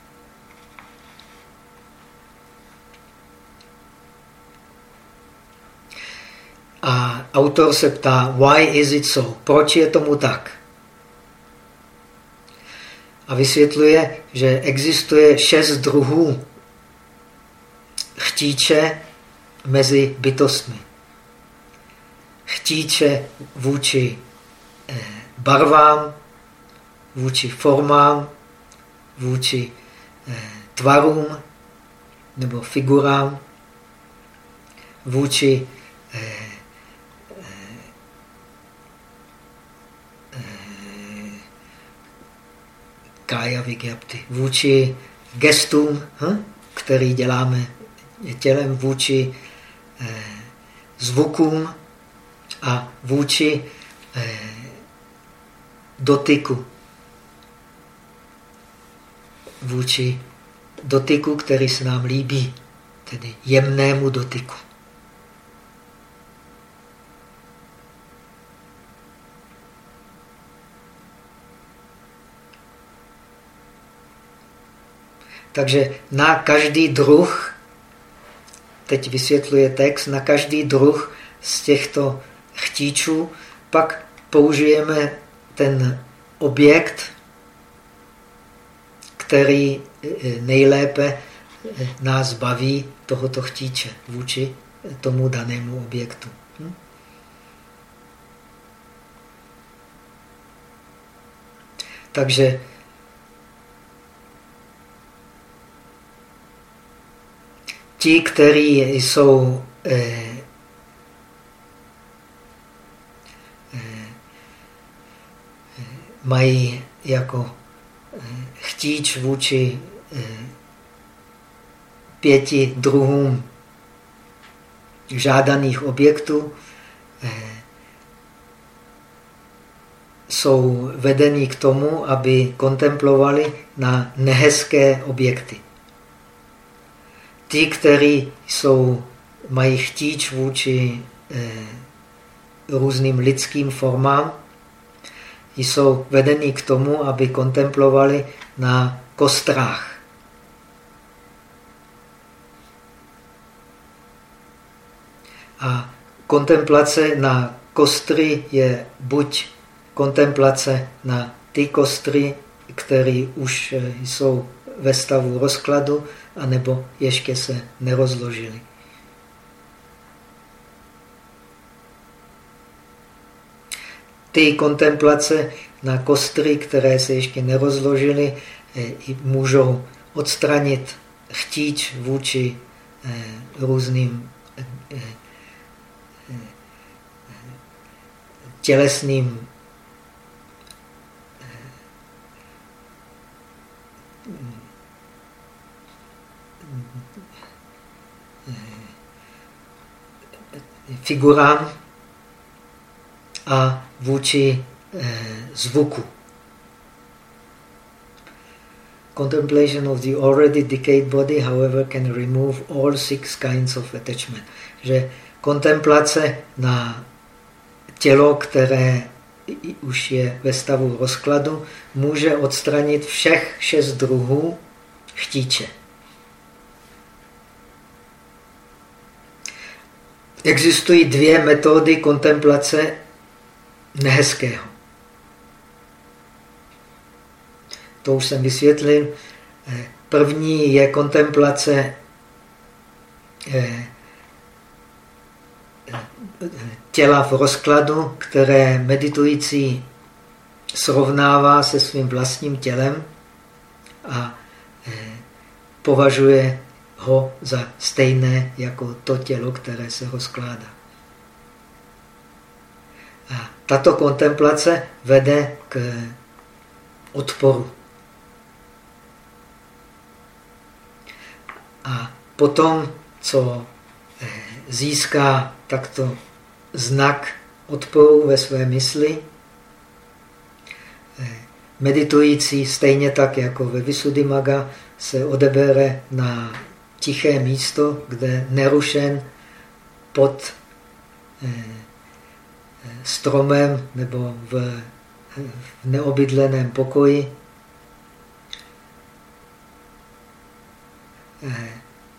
A autor se ptá, why is it so? Proč je tomu tak? A vysvětluje, že existuje šest druhů chtíče mezi bytostmi. Chtíče vůči eh, barvám, vůči formám, vůči eh, tvarům nebo figurám, vůči kája vigyapty, vůči gestům, hm, který děláme tělem, vůči eh, zvukům a vůči eh, dotyku. Vůči dotyku, který se nám líbí, tedy jemnému dotyku. Takže na každý druh, teď vysvětluje text, na každý druh z těchto chtíčů pak použijeme ten objekt, který eh, nejlépe eh, nás baví tohoto chtíče vůči tomu danému objektu. Hm? Takže ti, kteří jsou eh, eh, mají jako eh, chtíč vůči eh, pěti druhům žádaných objektů, eh, jsou vedení k tomu, aby kontemplovali na nehezké objekty. Ti, kteří jsou, mají chtíč vůči eh, různým lidským formám, jsou vedení k tomu, aby kontemplovali na kostrách. A kontemplace na kostry je buď kontemplace na ty kostry, které už eh, jsou ve stavu rozkladu, anebo ještě se nerozložili. Ty kontemplace na kostry, které se ještě nerozložily, eh, můžou odstranit chtíč vůči eh, různým eh, tělesným figurám a vůči eh, zvuku. Contemplation of the already decayed body, however, can remove all six kinds of attachment. Že kontemplace na tělo, které už je ve stavu rozkladu, může odstranit všech šest druhů chtíče. Existují dvě metody kontemplace nehezkého. To už jsem vysvětlil. První je kontemplace eh, těla v rozkladu, které meditující srovnává se svým vlastním tělem a eh, považuje ho za stejné jako to tělo, které se rozkládá. A tato kontemplace vede k odporu. A potom, co eh, získá takto znak odporu ve své mysli, eh, meditující stejně tak jako ve Visuddhimaga se odebere na tiché místo, kde nerušen pod eh, stromem nebo v, neobydleném pokoji. Eh,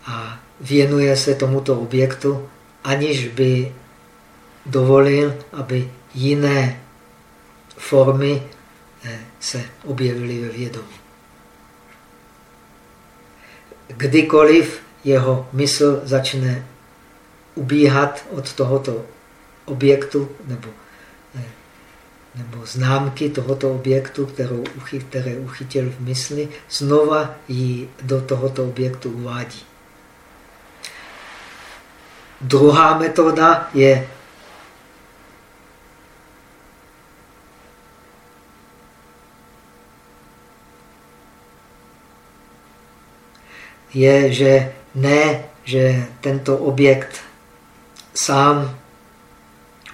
a věnuje se tomuto objektu, aniž by dovolil, aby jiné formy eh, se objevily ve vědomí kdykoliv jeho mysl začne ubíhat od tohoto objektu nebo, eh, nebo známky tohoto objektu, kterou které uchytil v mysli, znova ji do tohoto objektu uvádí. Druhá metoda je je, že ne, že tento objekt sám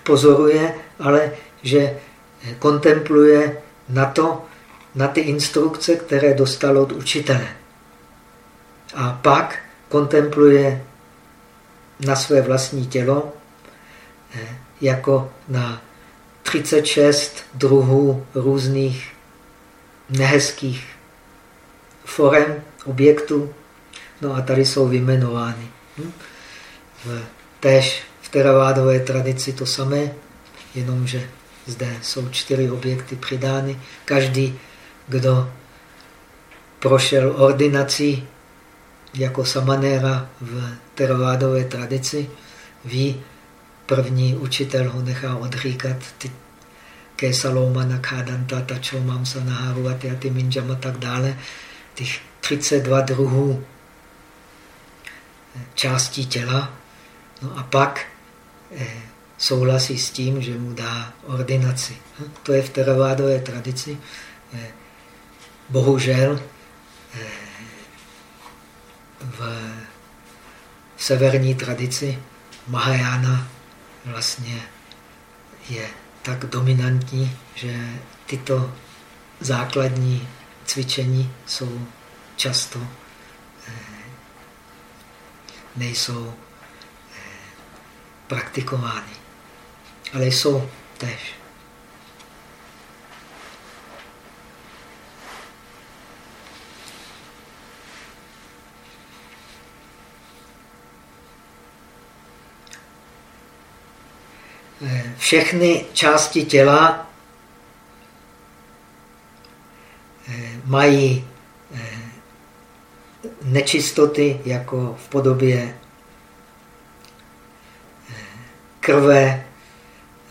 pozoruje, ale že kontempluje na to, na ty instrukce, které dostal od učitele. A pak kontempluje na své vlastní tělo eh, jako na 36 druhů různých nehezkých forem, objektů, No a tady jsou vyjmenovány. Hm? V, též v teravádové tradici to samé, jenomže zde jsou čtyři objekty přidány. Každý, kdo prošel ordinací jako samanéra v teravádové tradici, ví, první učitel ho nechá odříkat ty Kesaloma, Nakádanta, Tačomamsa, Naharuati a ty Minjam a tak dále. Těch 32 druhů částí těla. No a pak eh, souhlasí s tím, že mu dá ordinaci. Hm? To je v teravádové tradici. Eh, bohužel eh, v severní tradici Mahajana vlastně je tak dominantní, že tyto základní cvičení jsou často nejsou eh, praktikovány, ale jsou tež. Eh, všechny části těla eh, mají nečistoty jako v podobě eh, krve,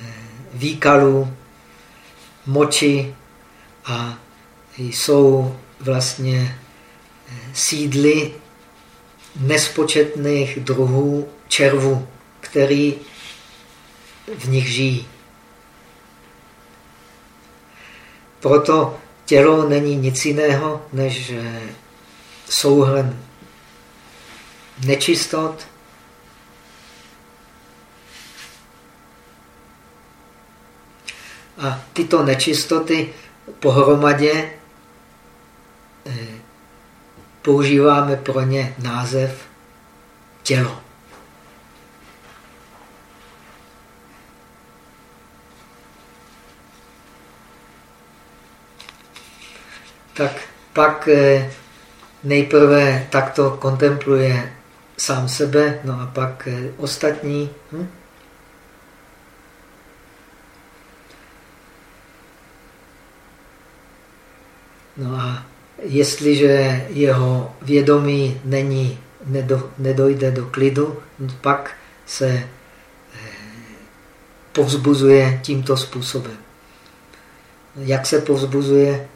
eh, výkalu, moči a jsou vlastně eh, sídly nespočetných druhů červu, který v nich žijí. Proto tělo není nic jiného, než souhrn nečistot, a tyto nečistoty pohromadě eh, používáme pro ně název tělo. Tak pak eh, nejprve takto kontempluje sám sebe, no a pak eh, ostatní. Hm? No a jestliže jeho vědomí není, nedo, nedojde do klidu, pak se eh, povzbuzuje tímto způsobem. Jak se povzbuzuje?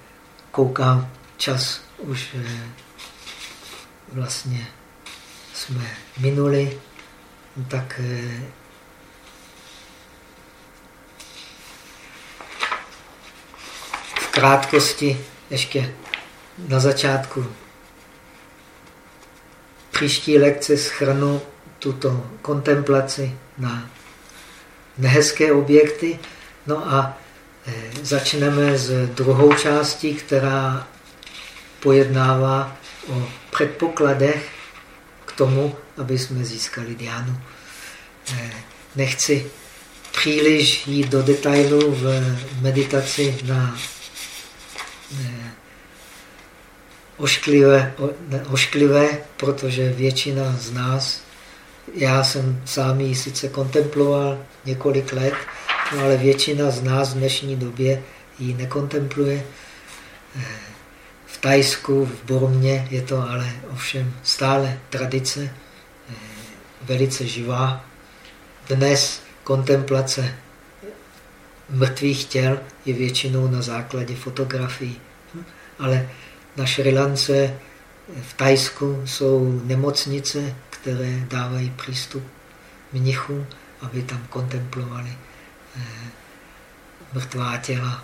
Koukám, čas už eh, vlastně jsme minuli, tak eh, v krátkosti ještě na začátku příští lekce schrnu tuto kontemplaci na nehezké objekty. No a e, začneme s druhou částí, která pojednává o předpokladech k tomu, aby jsme získali diánu. E, nechci příliš jít do detailu v meditaci na ošklivé, ošklivé, protože většina z nás, já jsem sám ji sice kontemploval několik let, no ale většina z nás v dnešní době ji nekontempluje. V Tajsku, v Burmě je to ale ovšem stále tradice, velice živá. Dnes kontemplace mrtvých těl je většinou na základě fotografií. Ale na Šrilance, v Tajsku jsou nemocnice, které dávají přístup mnichům, aby tam kontemplovali eh, mrtvá těla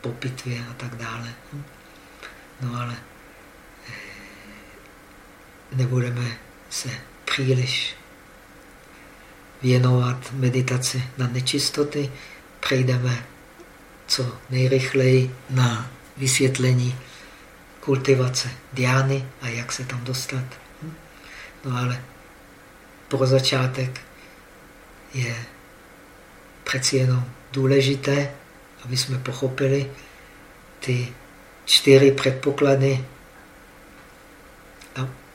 po pitvě a tak dále. No ale eh, nebudeme se příliš věnovat meditaci na nečistoty, přejdeme co nejrychleji na vysvětlení kultivace diány a jak se tam dostat. No ale pro začátek je přeci jenom důležité, aby jsme pochopili ty čtyři předpoklady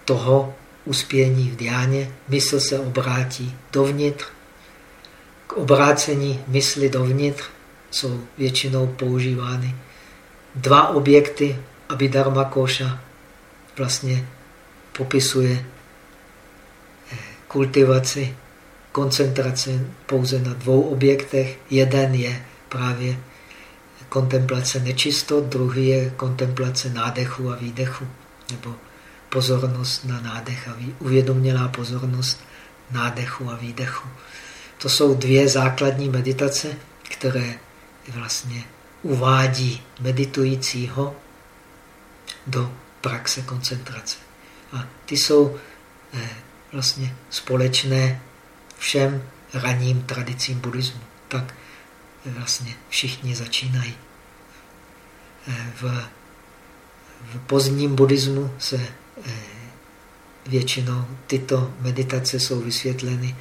toho uspění v diáně. Mysl se obrátí dovnitř. K obrácení mysli dovnitř jsou většinou používány dva objekty Abhidharma Koša vlastně popisuje eh, kultivaci, koncentrace pouze na dvou objektech. Jeden je právě kontemplace nečistot, druhý je kontemplace nádechu a výdechu, nebo pozornost na nádech a vý... uvědomělá pozornost nádechu a výdechu. To jsou dvě základní meditace, které vlastně uvádí meditujícího do praxe koncentrace. A ty jsou eh, vlastně společné všem raním tradicím buddhismu. Tak vlastně všichni začínají. Eh, v, v pozdním buddhismu se eh, většinou tyto meditace jsou vysvětleny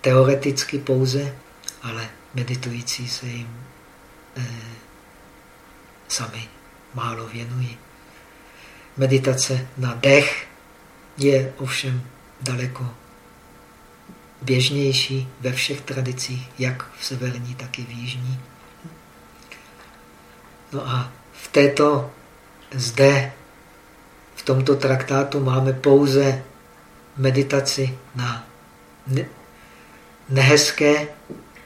teoreticky pouze, ale meditující se jim sami málo věnují. Meditace na dech je ovšem daleko běžnější ve všech tradicích, jak v severní, tak i v jižní. No a v této zde, v tomto traktátu máme pouze meditaci na nehezké,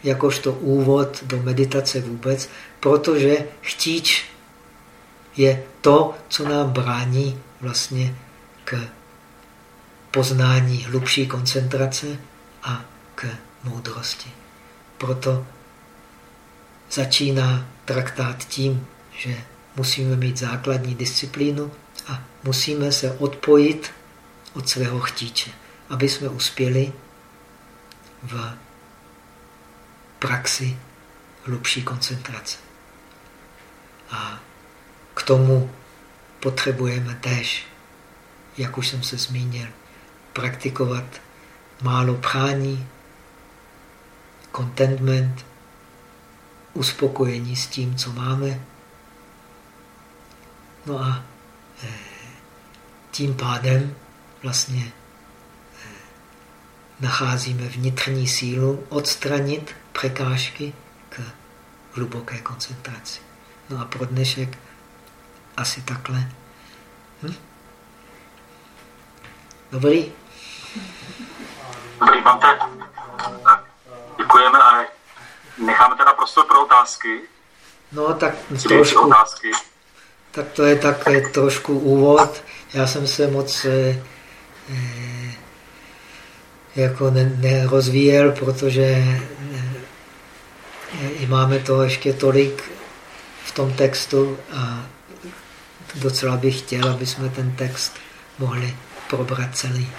jakožto úvod do meditace vůbec, protože chtíč je to, co nám brání vlastně k poznání hlubší koncentrace a k moudrosti. Proto začíná traktát tím, že musíme mít základní disciplínu a musíme se odpojit od svého chtíče, aby jsme uspěli v praxi hlubší koncentrace. A k tomu potřebujeme též, jak už jsem se zmínil, praktikovat málo prání, contentment, uspokojení s tím, co máme. No a eh, tím pádem vlastně eh, nacházíme vnitřní sílu odstranit překážky k hluboké koncentraci. No a pro dnešek asi takhle. Hm? Dobrý? Dobrý, Bante. Děkujeme a necháme teda prostor pro otázky. No, tak trošku, otázky. tak to je tak trošku úvod. Já jsem se moc eh, eh, jako nerozvíjel, protože eh, i máme to ještě tolik v tom textu a docela bych chtěl, aby jsme ten text mohli probrat celý.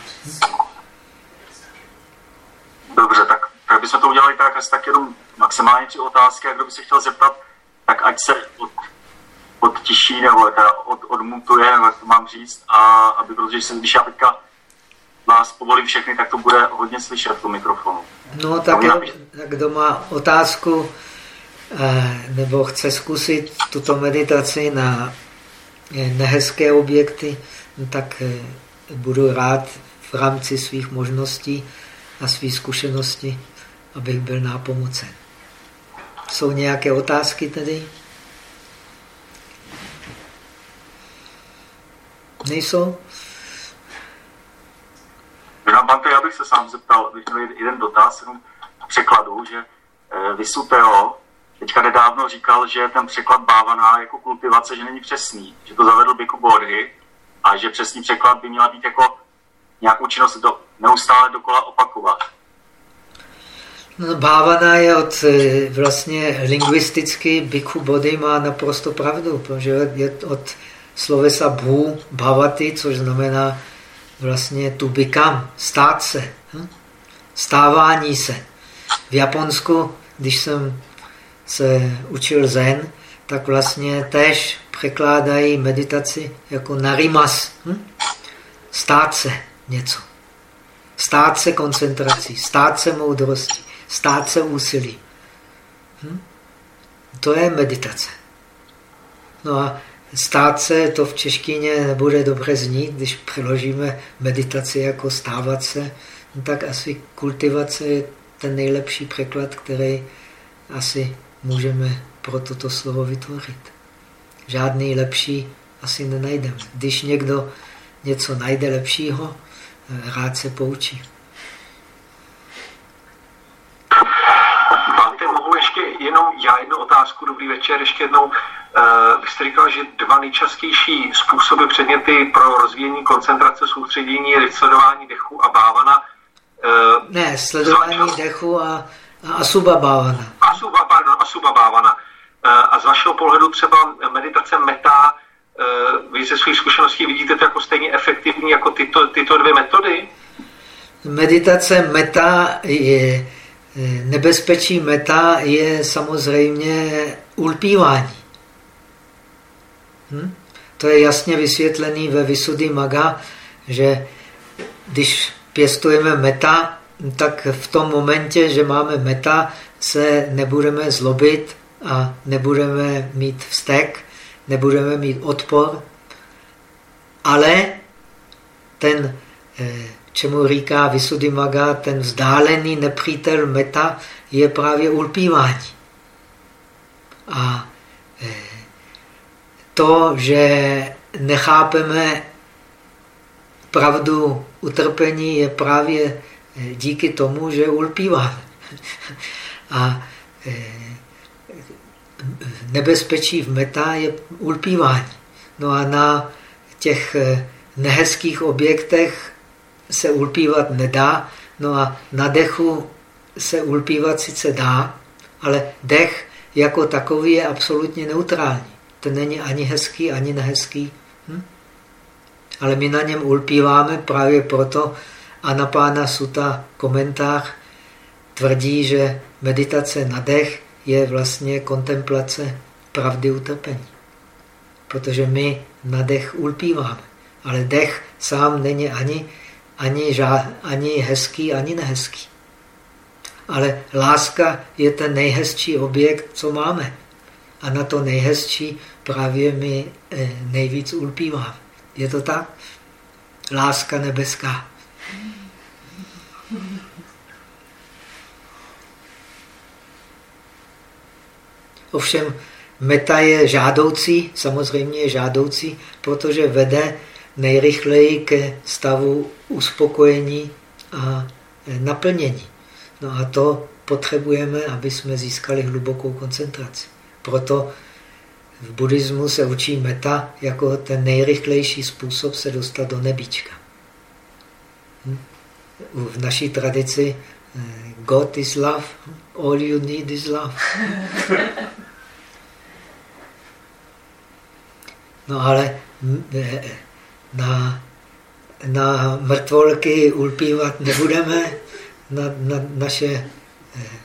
Dobře, tak, tak bychom to udělali tak, asi tak jenom maximálně tři otázky, a kdo by se chtěl zeptat, tak ať se od, odtiší nebo teda od, odmutuje, nebo jak to mám říct, a aby, protože když já teďka vás povolím všechny, tak to bude hodně slyšet po mikrofonu. No tak, tak kdo má otázku eh, nebo chce zkusit tuto meditaci na eh, nehezké objekty, tak eh, budu rád v rámci svých možností a svých zkušeností, abych byl nápomocen. Jsou nějaké otázky tedy? Nejsou? Bante, já bych se sám zeptal, bych měl jeden dotaz jenom překladu, že eh, Vysupeo teďka nedávno říkal, že ten překlad Bávaná jako kultivace, že není přesný, že to zavedl Biku Borhy a že přesný překlad by měla být jako nějakou činnost do, neustále dokola opakovat. No, bávana je od eh, vlastně lingvisticky Bhikkhu Bodhi má naprosto pravdu, protože je od slovesa bhu, bhavati, což znamená vlastně to become, stát se, hm? stávání se. V Japonsku, když jsem se učil zen, tak vlastně též překládají meditaci jako narimas, hm? stát se něco. Stát se koncentrací, stát se moudrostí, stát se úsilí. Hm? To je meditace. No a stát se, to v češtině nebude dobře znít, když přeložíme meditaci jako stávat se, no tak asi kultivace je ten nejlepší překlad, který asi můžeme pro toto slovo vytvořit. Žádný lepší asi nenajdeme. Když někdo něco najde lepšího, rád se poučí. Máte, mohu ještě jenom já jednu otázku, dobrý večer, ještě jednou. Uh, vy jste říkal, že dva nejčastější způsoby předměty pro rozvíjení koncentrace soustředění je sledování dechu a bávana. Uh, ne, sledování čas... dechu a, a asuba bávana. Asuba, pardon, asuba bávana. Uh, a z vašeho pohledu třeba meditace meta, uh, vy ze svých zkušeností vidíte to jako stejně efektivní jako tyto, tyto dvě metody? Meditace meta je, nebezpečí meta je samozřejmě ulpívání. Hm? To je jasně vysvětlený ve Vysudy Maga, že když pěstujeme meta, tak v tom momentě, že máme meta, se nebudeme zlobit a nebudeme mít vztek, nebudeme mít odpor, ale ten, eh, čemu říká Maga, ten vzdálený nepřítel meta je právě ulpívání. A to, že nechápeme pravdu utrpení je právě eh, díky tomu, že ulpívá. (laughs) A eh, nebezpečí v meta je ulpívání. No a na těch eh, nehezkých objektech se ulpívat nedá, no a na dechu se ulpívat sice dá, ale dech jako takový je absolutně neutrální. To není ani hezký, ani nehezký. Hm? Ale my na něm ulpíváme právě proto, Anapána Suta komentář tvrdí, že meditace na dech je vlastně kontemplace pravdy utrpení. Protože my na dech ulpíváme. Ale dech sám není ani, ani, žá, ani hezký, ani nehezký. Ale láska je ten nejhezčí objekt, co máme. A na to nejhezčí právě my eh, nejvíc ulpíváme. Je to tak? Láska nebeská. Ovšem, meta je žádoucí, samozřejmě je žádoucí, protože vede nejrychleji ke stavu uspokojení a naplnění. No a to potřebujeme, aby jsme získali hlubokou koncentraci. Proto v buddhismu se učí meta jako ten nejrychlejší způsob se dostat do nebíčka. Hm? V naší tradici God is love, all you need is love. (laughs) No ale eh, na, na mrtvolky ulpívat nebudeme, na, na naše eh,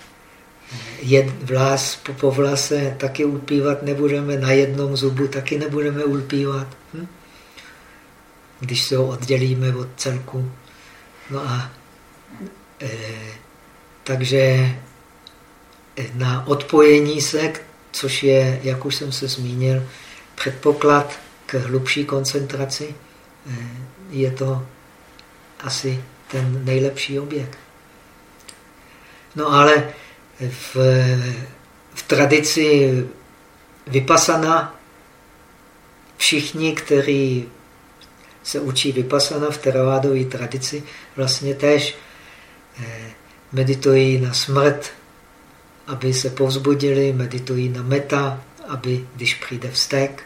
jed, vlás po, po vlase taky ulpívat nebudeme, na jednom zubu taky nebudeme ulpívat. Hm? Když se ho oddělíme od celku. No a takže eh, na odpojení se, což je, jak už jsem se zmínil, předpoklad k hlubší koncentraci, je to asi ten nejlepší objekt. No ale v, v tradici vypasana všichni, kteří se učí vypasana v teravádové tradici, vlastně eh, meditují na smrt, aby se povzbudili, meditují na meta, aby když přijde vztek,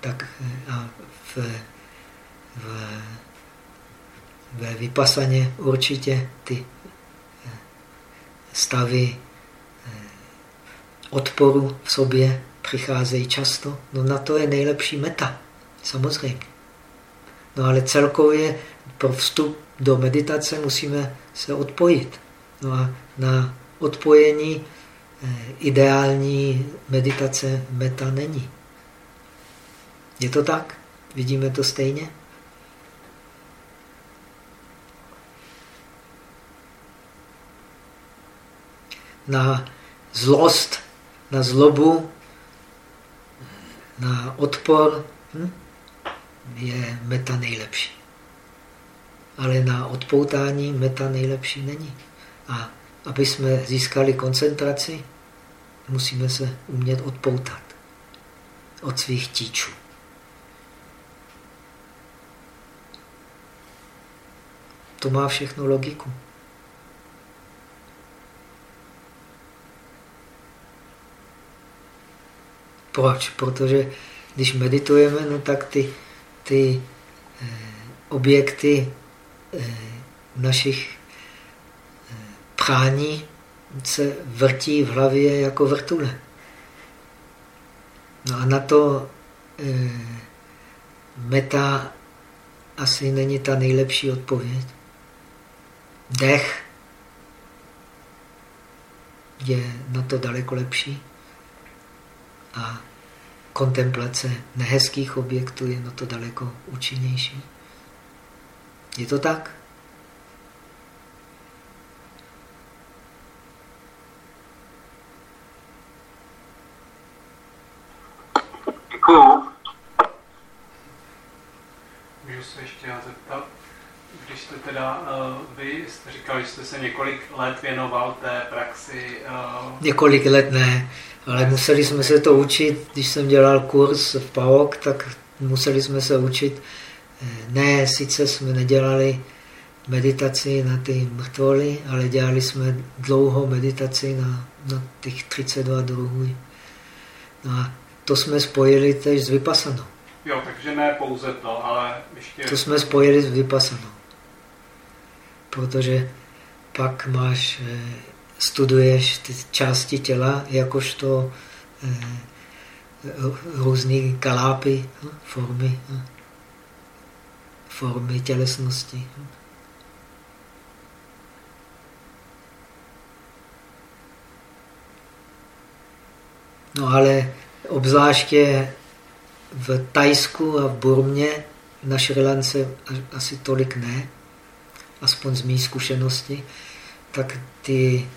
tak eh, a v, v, ve vypasaně určitě ty stavy eh, odporu v sobě přicházejí často. No na to je nejlepší meta, samozřejmě. No ale celkově pro vstup do meditace musíme se odpojit. No a na odpojení eh, ideální meditace meta není. Je to tak? Vidíme to stejně? na zlost, na zlobu, na odpor, hm? je meta nejlepší. Ale na odpoutání meta nejlepší není. A aby jsme získali koncentraci, musíme se umět odpoutat od svých tíčů. To má všechno logiku. Proč? Protože když meditujeme, no tak ty, ty eh, objekty našich eh, prání se vrtí v hlavě jako vrtule. No a na to eh, meta asi není ta nejlepší odpověď. Dech je na to daleko lepší a kontemplace nehezkých objektů je na to daleko účinnější. Je to tak? Děkuju. Můžu se ještě já zeptat? Když jste teda, uh, vy jste říkal, že jste se několik let věnoval té praxi. Uh... Několik let ne. Ale museli jsme se to učit, když jsem dělal kurz v PAOK, tak museli jsme se učit ne, sice jsme nedělali meditaci na ty mrtvoly, ale dělali jsme dlouho meditaci na, na těch 32 druhů. No a to jsme spojili tež s vypasanou. Jo, takže ne pouze to, ale ještě... To jsme spojili s vypasanou. Protože pak máš, eh, studuješ ty části těla jakožto eh, různé kalápy, hm, formy, hm, formy tělesnosti. No ale obzvláště v Tajsku a v Burmě, na Šrilance asi tolik ne, aspoň z mý zkušenosti, tak ty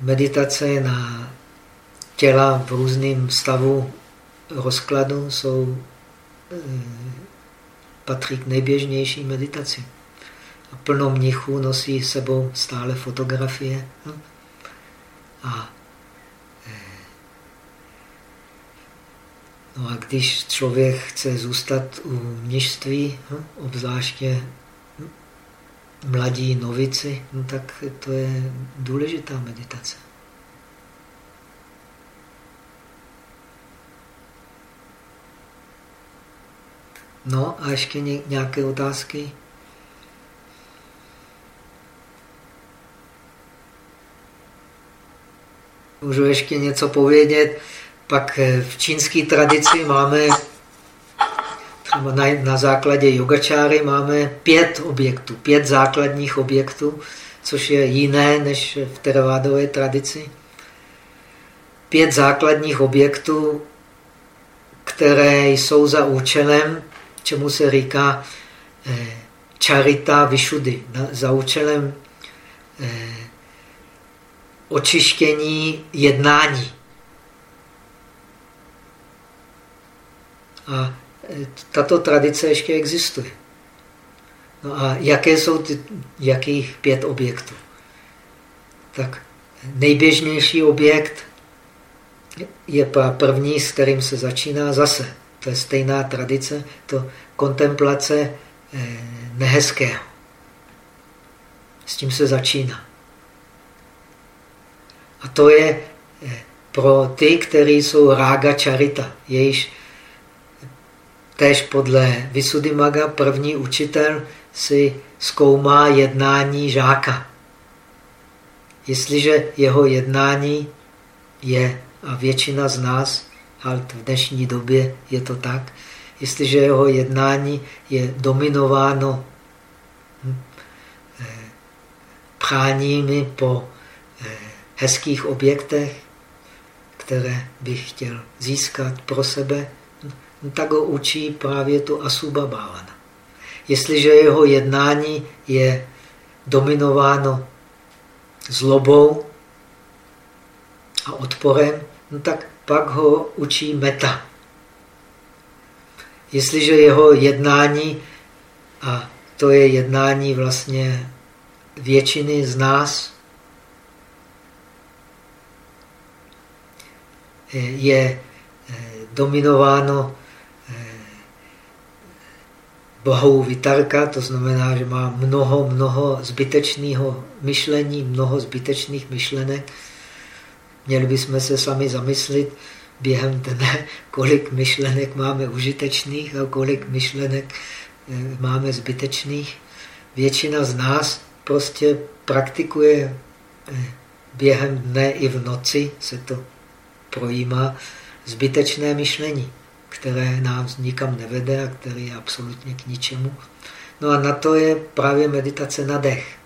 meditace na těla v různém stavu rozkladu jsou, eh, patří k nejběžnější meditaci. A plno mnichů nosí sebou stále fotografie. Hm? A No a když člověk chce zůstat u mnižství, hm, obzvláště mladí novici, no tak to je důležitá meditace. No a ještě nějaké otázky? Můžu ještě něco povědět? Pak eh, v čínské tradici máme třeba na, na základě yogačáry máme pět objektů, pět základních objektů, což je jiné než v teravádové tradici. Pět základních objektů, které jsou za účelem, čemu se říká eh, charita vyšudy, za účelem eh, očištění jednání. A e, tato tradice ještě existuje. No a jaké jsou ty, jakých pět objektů? Tak nejběžnější objekt je první, s kterým se začíná zase. To je stejná tradice, to kontemplace e, nehezkého. S tím se začíná. A to je e, pro ty, kteří jsou rága čarita, jejíž Tež podle Maga první učitel si zkoumá jednání žáka. Jestliže jeho jednání je, a většina z nás, ale v dnešní době je to tak, jestliže jeho jednání je dominováno hm, eh, práními po eh, hezkých objektech, které bych chtěl získat pro sebe, No tak ho učí právě tu Asuba Bhavana. Jestliže jeho jednání je dominováno zlobou a odporem, no tak pak ho učí meta. Jestliže jeho jednání, a to je jednání vlastně většiny z nás, je eh, dominováno bohou vitarka, to znamená, že má mnoho, mnoho zbytečného myšlení, mnoho zbytečných myšlenek. Měli bychom se sami zamyslit během dne, kolik myšlenek máme užitečných a kolik myšlenek eh, máme zbytečných. Většina z nás prostě praktikuje eh, během dne i v noci, se to projímá, zbytečné myšlení které nám nikam nevede a které je absolutně k ničemu. No a na to je právě meditace na dech.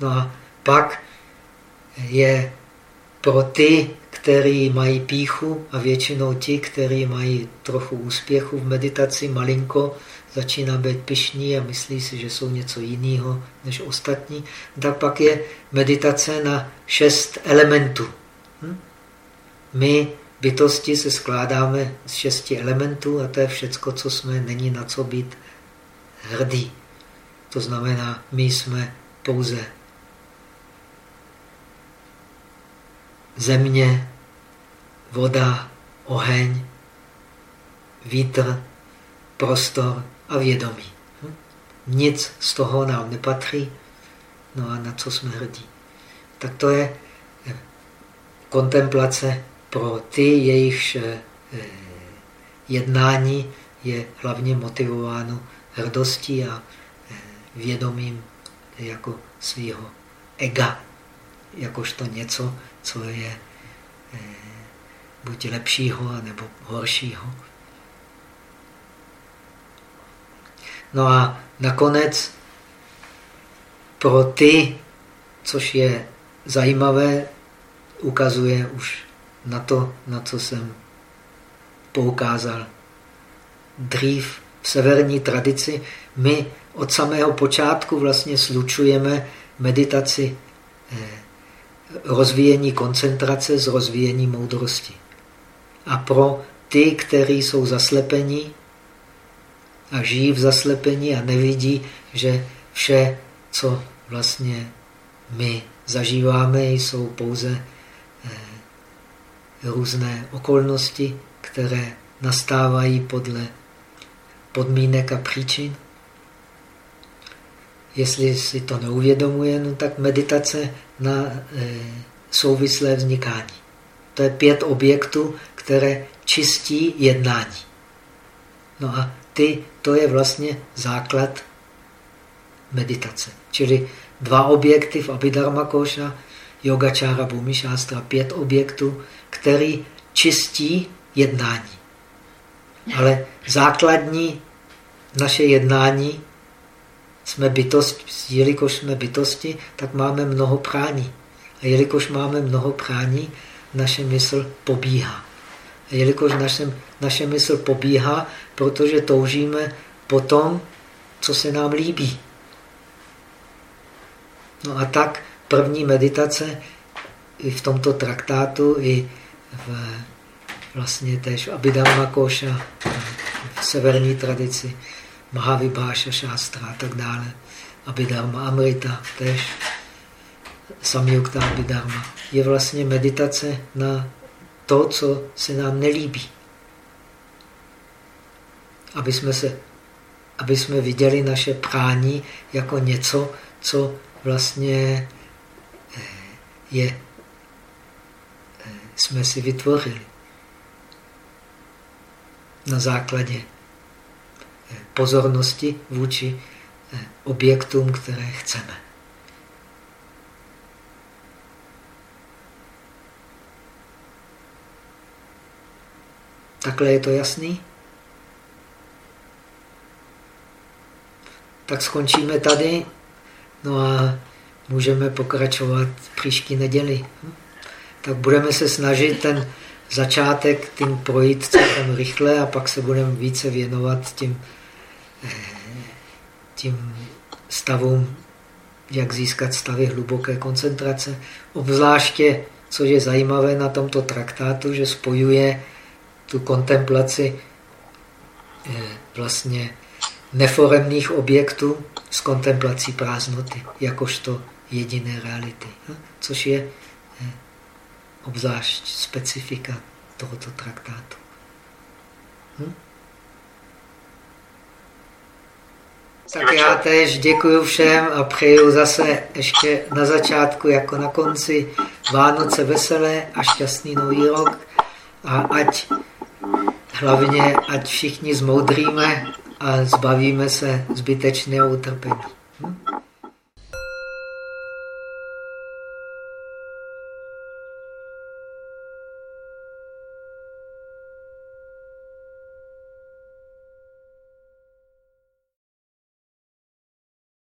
No a pak je pro ty, kteří mají píchu a většinou ti, kteří mají trochu úspěchu v meditaci, malinko, začíná být pišní a myslí si, že jsou něco jiného než ostatní, tak pak je meditace na šest elementů. Hm? My bytosti se skládáme z šesti elementů a to je všecko, co jsme, není na co být hrdý. To znamená, my jsme pouze země, voda, oheň, vítr prostor a vědomí. Hm? Nic z toho nám nepatří, no a na co jsme hrdí. Tak to je eh, kontemplace pro ty, jejichž eh, jednání je hlavně motivováno hrdostí a eh, vědomím jako svého ega, jakožto něco, co je buď lepšího, nebo horšího. No a nakonec pro ty, což je zajímavé, ukazuje už na to, na co jsem poukázal dřív v severní tradici. My od samého počátku vlastně slučujeme meditaci eh, rozvíjení koncentrace s rozvíjení moudrosti. A pro ty, kteří jsou zaslepení a žijí v zaslepení a nevidí, že vše, co vlastně my zažíváme, jsou pouze eh, různé okolnosti, které nastávají podle podmínek a příčin. Jestli si to neuvědomuje, no tak meditace na e, souvislé vznikání. To je pět objektů, které čistí jednání. No a ty, to je vlastně základ meditace. Čili dva objekty v Abhidharma Koša, Yogačára Bhumišástra, pět objektů, který čistí jednání. Ale základní naše jednání, jsme bytost, jelikož jsme bytosti, tak máme mnoho prání. A jelikož máme mnoho prání, naše mysl pobíhá. A jelikož naše, naše mysl pobíhá, protože toužíme po tom, co se nám líbí. No a tak první meditace i v tomto traktátu, i v vlastně též Abhidhamma Koša, v severní tradici, Mahavibháša šástra a tak dále, Abhidharma Amrita též, Samyukta Abhidharma, je vlastně meditace na to, co se nám nelíbí. Aby jsme, se, aby jsme viděli naše prání jako něco, co vlastně eh, je, eh, jsme si vytvořili. Na základě pozornosti vůči objektům, které chceme. Takhle je to jasný? Tak skončíme tady. No a můžeme pokračovat příští neděli. Tak budeme se snažit ten začátek tím projít celkem rychle a pak se budeme více věnovat tím, eh, tím stavům, jak získat stavy hluboké koncentrace. Obzvláště, co je zajímavé na tomto traktátu, že spojuje tu kontemplaci eh, vlastně neforemných objektů s kontemplací prázdnoty, jakožto jediné reality. Hm? Což je eh, obzvlášť specifika tohoto traktátu. Hm? Tak já tež děkuji všem a přeju zase ještě na začátku jako na konci Vánoce veselé a šťastný nový rok a ať hlavně, ať všichni zmoudríme a zbavíme se zbytečného utrpení. Hm?